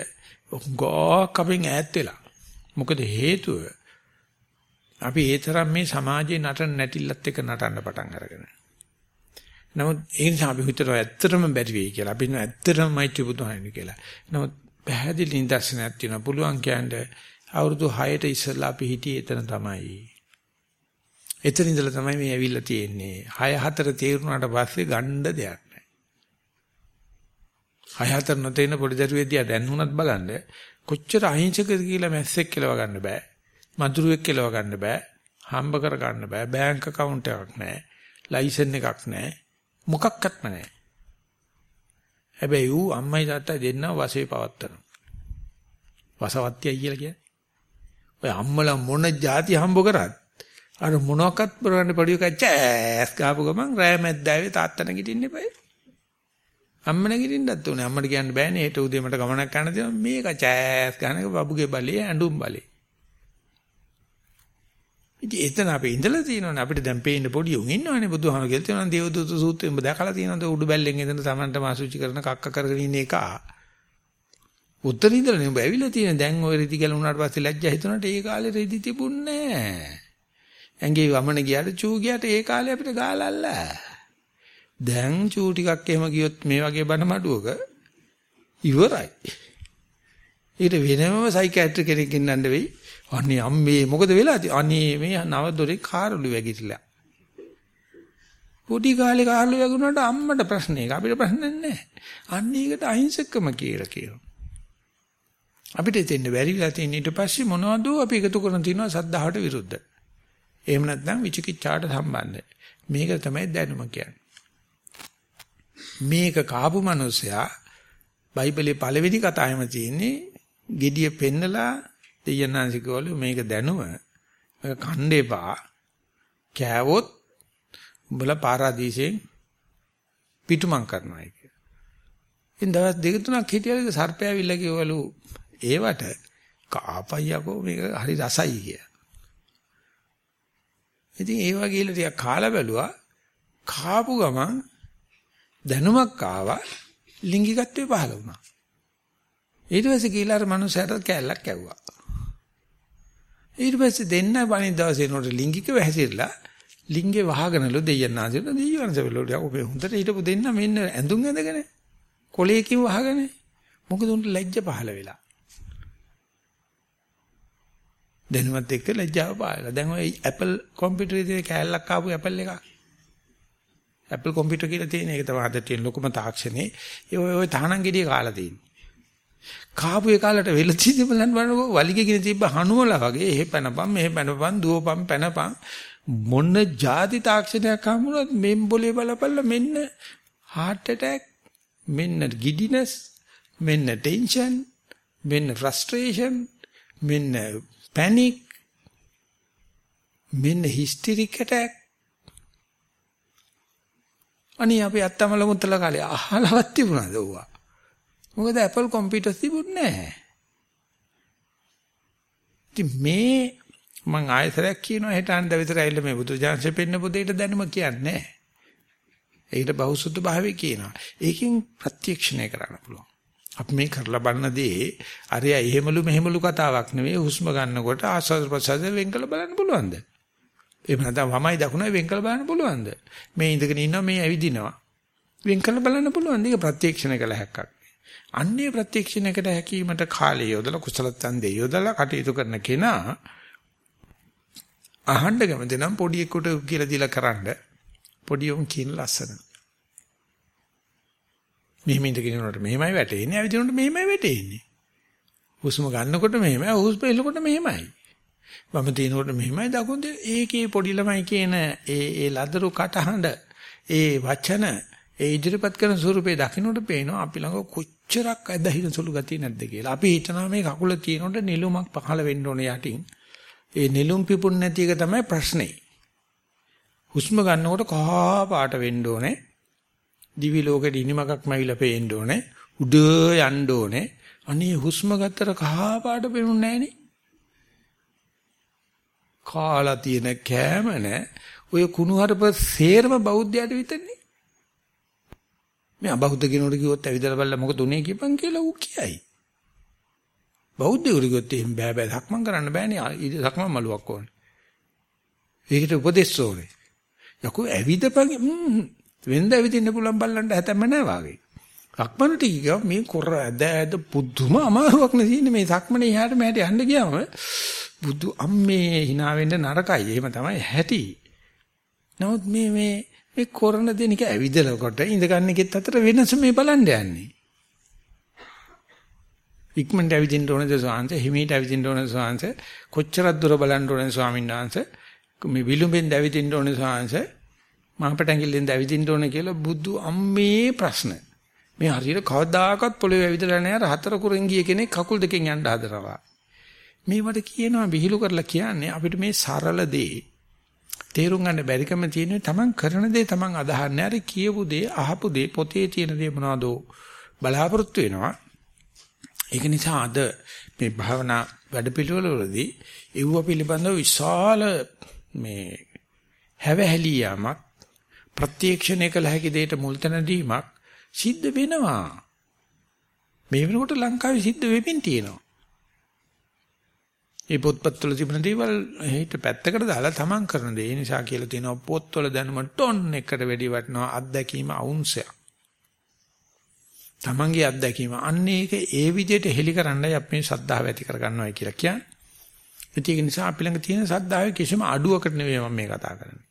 ගෝක් අපෙන් ඈත් වෙලා. මොකද හේතුව අපි ඒ තරම් මේ සමාජයේ නටන නැටිල්ලත් එක්ක නටන්න පටන් අරගෙන. නමුත් ඒ නිසා අපි හිතනවා ඇත්තටම බැරි වෙයි කියලා. අපි හිතනවා ඇත්තටම මෛත්‍රී බුදුහාමි කියලා. නමුත් පැහැදිලි නිදර්ශනයක් තියෙනවා. පුළුවන් කියන්නේ අවුරුදු 6ට ඉස්සෙල්ලා අපි හිටියේ එතන තමයි. එතන ඉඳලා තමයි මේ ඇවිල්ලා තියෙන්නේ. 6 4 තේරුණාට පස්සේ ගණ්ඩ දෙයක් නැහැ. 6 4 නොතේන පොඩි දරුවෙක්දියා දැන් උනත් බලන්න කොච්චර අහිංසකද කියලා මැස්සෙක් කියලා ගන්න බෑ. මදුරුවෙක් කෙලව ගන්න බෑ. හම්බ කර ගන්න බෑ. බැංක account එකක් නැහැ. ලයිසන් එකක් නැහැ. මොකක්වත්ම නැහැ. හැබැයි ඌ අම්මයි තාත්තයි දෙන්න වශේ පවත්තන. වසවත්තිය කියලා කියන්නේ. ඔය අම්මලා මොන જાති හම්බ කරත් අර මොනවාක්වත් කරන්න පඩි එක චෑස් ගාපු ගමන් රෑ මැද්දාවේ තාත්තා නැගිටින්න එපා. අම්ම නැගිටින්නත් උනේ. අම්මට කියන්න බෑනේ හෙට උදේ මට ගමනක් යන්න තියෙනවා. මේක චෑස් ගන්නක බබුගේ බලේ ඇඬුම් බලේ. ඉතින් එතන අපි ඉඳලා තියෙනවනේ අපිට දැන් පේන්න පොඩි උන් ඉන්නවනේ බුදුහාම කියලා තියෙනවා දේවදූත සූත්‍රයෙන් ඔබ දැකලා තියෙනවද උඩු බැල්ලෙන් එතන Tamanට මාසුචි කරන කක්ක කරගෙන ඉන්න එක. උත්තර ඉඳලා නේ ඔබ ඇවිල්ලා තියෙන දැන් ওই රිදි ගැල උනාට පස්සේ ලැජ්ජා හිතුණාට ඒ කාලේ රිදි තිබුණේ නැහැ. ඇඟේ වමන ගියාට චූ ගියාට ඒ කාලේ අපිට ගාලල්ලා. දැන් චූ ටිකක් එහෙම ගියොත් මේ වගේ බණ මඩුවක ඉවරයි. ඊට වෙනම සයිකියාට්‍රි කෙනෙක් ඉන්නන්න වෙයි. අනේ අම්මේ මොකද වෙලා තියෙන්නේ? අනේ මේ නව දොරේ කාරළු වැගිරිලා. පොඩි කාලේ කාරළු වැගුණාට අම්මට ප්‍රශ්නයක්. අපිට ප්‍රශ්න නැහැ. අන්නේ එකට අහිංසකම කියලා කියනවා. අපිට දෙන්න බැරිලා තියෙන ඊට පස්සේ මොනවද අපි එකතු කරන තියනවා සද්ධාහට විරුද්ධ. එහෙම නැත්නම් විචිකිච්ඡාට සම්බන්ධයි. මේක තමයි දැනුම කියන්නේ. මේක කාපු මිනිසයා බයිබලයේ පළවෙනි කතාවෙම තියෙන්නේ gediya පෙන්නලා දෙයන්නාසිකවලු මේක දැනුම මේක කණ්ඩේපා කෑවොත් උඹලා පාරාදීසයෙන් පිටුමන් කරනවා ඒක. ඉතින් දවස් දෙක තුනක් හිටියලු සර්පයා විල්ල කිව්වලු ඒවට කාපයියකෝ මේක හරි රසයි කිය. ඉතින් ඒ වගේ ඉල ටිකක් කාලා බැලුවා කාපු ගමන් දැනුමක් ආවා ලිංගිකත්වය පහළ වුණා. ඊට පස්සේ කියලා අර මනුස්සයාට කැලලක් ඇව්වා. ඊට පස්සේ දෙන්න බණි දවසේ නෝට ලිංගිකව හැසිරලා ලිංගේ වහගෙනලු දෙයයන් ආසිර දෙයියන්සෙවලු ඔබේ හොඳට හිටපු දෙන්න මෙන්න ඇඳුම් ඇඳගෙන කොලේකින් වහගෙන මොකද උන්ට ලැජ්ජ පහල වෙලා දැනුවත් එක්ක ලැජ්ජාව පායලා දැන් ඔය Apple කම්පියුටරේ තියෙන කෑල්ලක් ආපු Apple එකක් Apple කම්පියුටර් කියලා තියෙන එක තමයි අද තියෙන ලොකුම තාක්ෂණේ. ඒ ඔය ඔය තහනම් ගෙඩිය කාලා තියෙන්නේ. කාපු එකාලට වෙලචිදි බලන්න බලනකො වලිගේකින් තිබ්බ හනුවලා වගේ එහෙ පැනපම් මෙහෙ පැනපම් දුවපම් පැනපම්. මොන ಜಾති තාක්ෂණයක් හමුනොත් මෙම් બોලේ බලපල්ලා මෙන්න heart attack මෙන්න giddiness මෙන්න tension මෙන්න frustration මෙන්න panic මෙන්න hysteric attack. අනේ අපි අත්තමල මුත්තල කාලේ අහලවත් තිබුණාද ඕවා මොකද Apple කම්පියුටර් තිබුණේ නැහැ. ඉතින් මේ මම ආයතරයක් කියනවා හෙට අන්ද විතර ඇවිල්ලා මේ බුදු ජාන්සේ පෙන්න පොතේට දැනුම කියන්නේ නැහැ. ඒකට බහුසුද්ධ භාවය කියනවා. ඒකෙන් ප්‍රත්‍යක්ෂණය කරන්න පුළුවන්. අපි මේ කරලා බලන දේ අරය එහෙමලු මෙහෙමලු කතාවක් නෙවෙයි හුස්ම ගන්නකොට ආස්වාද ප්‍රසාද වෙන් කළ බලන්න පුළුවන්ද? එහෙම නැත්නම් වමයි දකුණයි වෙන් කළ බලන්න පුළුවන්ද? මේ ඉඳගෙන ඉන්නවා මේ ඇවිදිනවා. වෙන් කළ බලන්න පුළුවන්. ඒක ප්‍රත්‍යක්ෂණය කළ හැක්කක්. අන්නේ ප්‍රත්‍යක්ෂණයකට හැකීමට කාලය යොදලා කුසල ඡන්දේ යොදලා කටයුතු කරන කෙනා අහන්න කැමති නම් පොඩි එකට කියලා දීලා කරන්න පොඩි උන් කියන ලස්සන. මෙහෙම ඉඳගෙන ඉන්නකොට මෙහෙමයි වැටෙන්නේ, ඇවිදිනකොට මෙහෙමයි වැටෙන්නේ. හුස්ම ගන්නකොට මෙහෙමයි, හුස්ම එල්ලකොට මෙහෙමයි. වම තිනකොට මෙහෙමයි, දකුණු තින ඒකේ පොඩි ළමයි කියන ඒ ඒ ලදරු කටහඬ, ඒ වචන, ඒ ඉදිරිපත් කරන ස්වරූපේ දකින්නට පේනවා අපි ළඟ කොච්චරක් ඇදහින සුළු ගතිය නැද්ද කියලා. අපි හිතනවා මේ කකුල තියෙනකොට නිලුමක් පහළ වෙන්න ඕනේ යටින්. ඒ නිලුම් පිපුණ නැති එක තමයි ප්‍රශ්නේ. හුස්ම ගන්නකොට කහා පාට වෙන්න ඕනේ. දිවි ලෝකෙට ඉනිමකක් මැවිලා පේන්න ඕනේ. උඩ යන්න ඕනේ. අනේ හුස්ම ගත්තට කහා පාට පේන්නේ නැහනේ. කාලා තියෙන කෑම නැ ඔය කුණුහරුප සේරම බෞද්ධයට විතරනේ. මේ අබෞද්ධ කෙනෙකුට කිව්වොත් ඇවිදලා බලලා මොකද උනේ කියපන් කියලා ඌ කියයි. බෞද්ධයෙකුට කිව්වොත් එහෙම බෑ බෑ සක්මන් කරන්න බෑනේ. සක්මන් මලුවක් ඕනේ. ඒකට උපදෙස් ඕනේ. යකෝ ඇවිදපන් වෙනද ඇවිදින්න පුළුවන් බල්ලන්ට හැතැම්ම නැහැ වාගේ. සක්මනට ගියා මේ කොර ඇද ඇද පුදුම අමාරුවක් නේ තියෙන්නේ මේ සක්මනේ එහාට මෙහාට යන්න ගියාම බුදු අම්මේ hina වෙන්න නරකයි. එහෙම තමයි හැටි. නමුත් මේ මේ මේ කරන දෙනික ඇවිදලකොට ඉඳගන්න එකෙත් අතර වෙනස මේ බලන්න යන්නේ. ඉක්මනට ඇවිදින්න ඕනද ස්වාංශ හිමීට ඇවිදින්න ඕනද ස්වාංශ කොච්චරක් දුර බලන්න ඕනද ස්වාමීන් වහන්සේ මේ විලුඹෙන් ඇවිදින්න ඕනද ස්වාංශ මහපට ඇඟිල්ලෙන් ඇවිදින්න ඕන කියලා බුදු අම්මේ ප්‍රශ්න මේ හරියට කවදාකවත් පොළවේ ඇවිදලා නැහැ හතර කුරෙන් ගිය කෙනෙක් කකුල් දෙකෙන් යන්න හදනවා. මේ මට කියනවා විහිළු කරලා කියන්නේ අපිට මේ සරල දේ තේරුම් ගන්න බැරිකම තියෙන්නේ තමන් කරන දේ තමන් අදහන්නේ අර කියපු දේ අහපු දේ පොතේ තියෙන දේ මොනවදෝ බලාපොරොත්තු වෙනවා. ඒක නිසා අද මේ භාවනා වැඩපිළිවෙලවලදී ඒව පිළිබඳව විශාල මේ හැවහැලියාමක් ප්‍රත්‍යක්ෂණය කළ හැකි දෙයට මුල් තැන දීමක් සිද්ධ වෙනවා. මේ වෙනකොට ලංකාවේ සිද්ධ වෙමින් තියෙනවා. ඒ පොත්පත්වල තිබෙන දේවල් හිත පැත්තකට දාලා තමන් කරන දේ. ඒ නිසා කියලා තියෙනවා පොත්වල දැනුම ටොන් එකට වැඩි වටනවා අත්දැකීම අවුන්සයක්. තමන්ගේ අත්දැකීම අන්න ඒක ඒ විදිහට හෙලි කරන්නයි අපි මේ ශ්‍රද්ධාව ඇති කරගන්නවා කියලා කියන්නේ. ඒක නිසා අපි ළඟ තියෙන ශ්‍රද්ධාවේ කිසිම අඩුවකට නෙවෙයි මම මේ කතා කරන්නේ.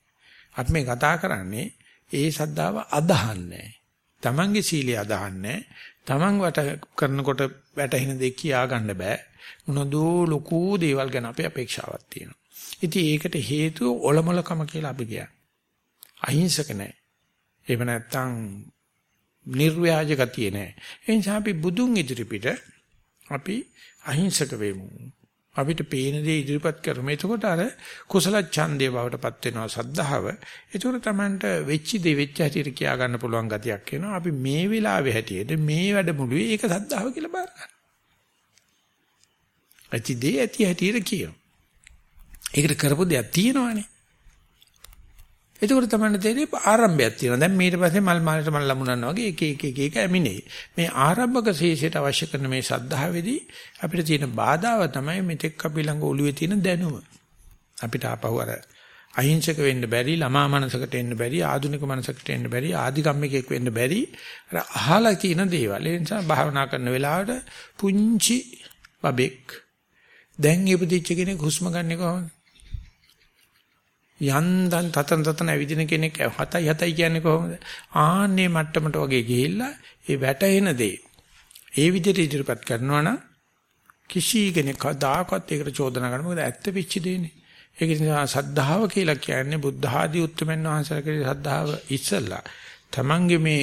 අපි මේ කතා කරන්නේ ඒ ශ්‍රද්ධාව අදහන්නේ. තමන්ගේ සීලය අදහන්නේ. තමන් වට කරනකොට වැටහෙන දේ කියා ගන්න බෑ. මොනදෝ ලොකු දේවල් ගැන අපේ අපේක්ෂාවක් තියෙනවා. ඉතින් ඒකට හේතුව ඔලමුලකම කියලා අපි කියන්නේ. අහිංසක නැහැ. එහෙම නැත්නම් නිර්ව්‍යාජ ගතිය නැහැ. ඒ නිසා අපි බුදුන් ඉදිරිපිට අපි අහිංසක වෙමු. අපිට පේන දේ ඉදිරිපත් කරමු. එතකොට අර කුසල ඡන්දේ බවටපත් වෙනවා සද්ධාව. ඒතකොට Tamanට වෙච්ච දේ වෙච්ච හැටියට කියා ගන්න පුළුවන් ගතියක් එනවා. අපි මේ වෙලාවේ හැටියට මේ වැඩමුළුවේ ඒක සද්ධාව කියලා බාර ගන්න. ඇති දේ ඇති හැටියට කියනවා. ඒකට කරපු දෙයක් තියෙනවානේ. එතකොට තමයි තේරෙන්නේ ආරම්භයක් තියෙනවා. දැන් ඊට පස්සේ මල් මාලට මල් ලැබුණා වගේ එක එක එක එක ඇමිනේ. මේ ආරම්භක ශේෂයට අවශ්‍ය කරන මේ සද්ධාවේදී අපිට තියෙන බාධාව තමයි මෙතෙක් අපි ළඟ ඔළුවේ තියෙන දැනුම. අපිට ආපහු අර අහිංසක වෙන්න බැරි, ළමා මනසකට එන්න බැරි, ආධුනික මනසකට එන්න බැරි, ආධිකම්මිකෙක් වෙන්න බැරි. අර අහලා තියෙන දේවල්. ඒ නිසා භාවනා කරන වෙලාවට පුංචි බබෙක් දැන් ඉපදිච්ච කෙනෙක් හුස්ම ගන්න කොහොමද? යන්දන් තතන තතන ඇවිදින කෙනෙක් හතයි හතයි කියන්නේ කොහොමද? ආන්නේ මට්ටමට වගේ ගිහිල්ලා ඒ වැටෙන දේ ඒ විදිහට ඉදිරිපත් කරනවා නම් කිසි කෙනෙක් කවදාකවත් ඒකට චෝදනා කරන්න මොකද ඇත්ත පිච්ච දෙන්නේ. ඒක නිසා සද්ධාව කියලා කියන්නේ බුද්ධ ආදී උත්තරමන් වහන්සේලාගේ සද්ධාව ඉස්සල්ලා. තමන්ගේ මේ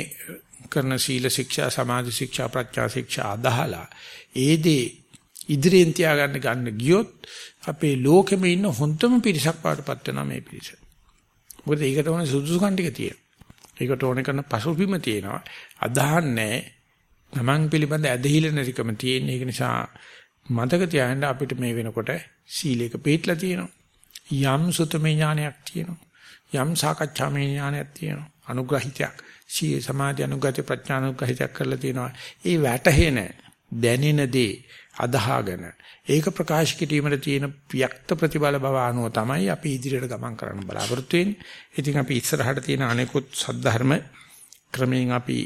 කරන සීල ශික්ෂා සමාධි ශික්ෂා ප්‍රඥා ශික්ෂා අදහලා ඒ දේ ඉදිරියෙන් තියාගන්න ගන්න ගියොත් අපේ ලෝකෙම ඉන්න හොඳම පිරිසක් පාටපත් වෙනවා මේ පිරිස. මොකද ඒකට ඕනේ සුදුසුකම් ටික තියෙනවා. ඒකට ඕනේ කරන පසුබිම තියෙනවා. අදහන්නේ තමන් පිළිබඳ ඇදහිල නැතිකම තියෙන. ඒක නිසා මතක තියාගන්න අපිට මේ වෙනකොට සීලයක පිළිట్లా තියෙනවා. යම් සුතමේ ඥානයක් තියෙනවා. යම් සාකච්ඡාමේ ඥානයක් තියෙනවා. අනුග්‍රහිතයක්. සී සමාධි අනුගත ප්‍රඥා අනුග්‍රහිතයක් කරලා තියෙනවා. ඒ වැටහෙන දැනෙන දේ අදහාගෙන ඒක ප්‍රකාශ කිරීමට තියෙන වික්ත ප්‍රතිබල බව අනුව තමයි අපි ඉදිරියට ගමන් කරන්න බලාපොරොත්තු වෙන්නේ. ඉතින් අපි ඉස්සරහට තියෙන අනෙකුත් සද්ධර්ම ක්‍රමයෙන් අපි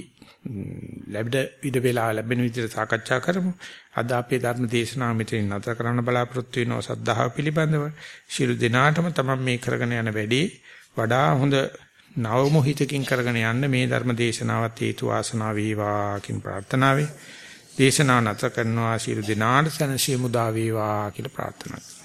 ලැබෙද විද වේලා ලැබෙන විදිහට සාකච්ඡා කරමු. අද අපේ ධර්ම දේශනාව මෙතනින් නැතර කරන්න බලාපොරොත්තු වෙනවා සද්ධාව පිළිබඳව. ශිරු දිනාටම තමයි මේ කරගෙන යන වැඩේ වඩා හොඳ නව මොහිතකින් කරගෙන යන්න මේ ධර්ම දේශනාවත් හේතු වාසනා වේවා කින් ප්‍රාර්ථනාවේ දේශනාව නැත කරනවා ශිරු දිනාට සනසිය මුදා වේවා කියලා ප්‍රාර්ථනා කරනවා.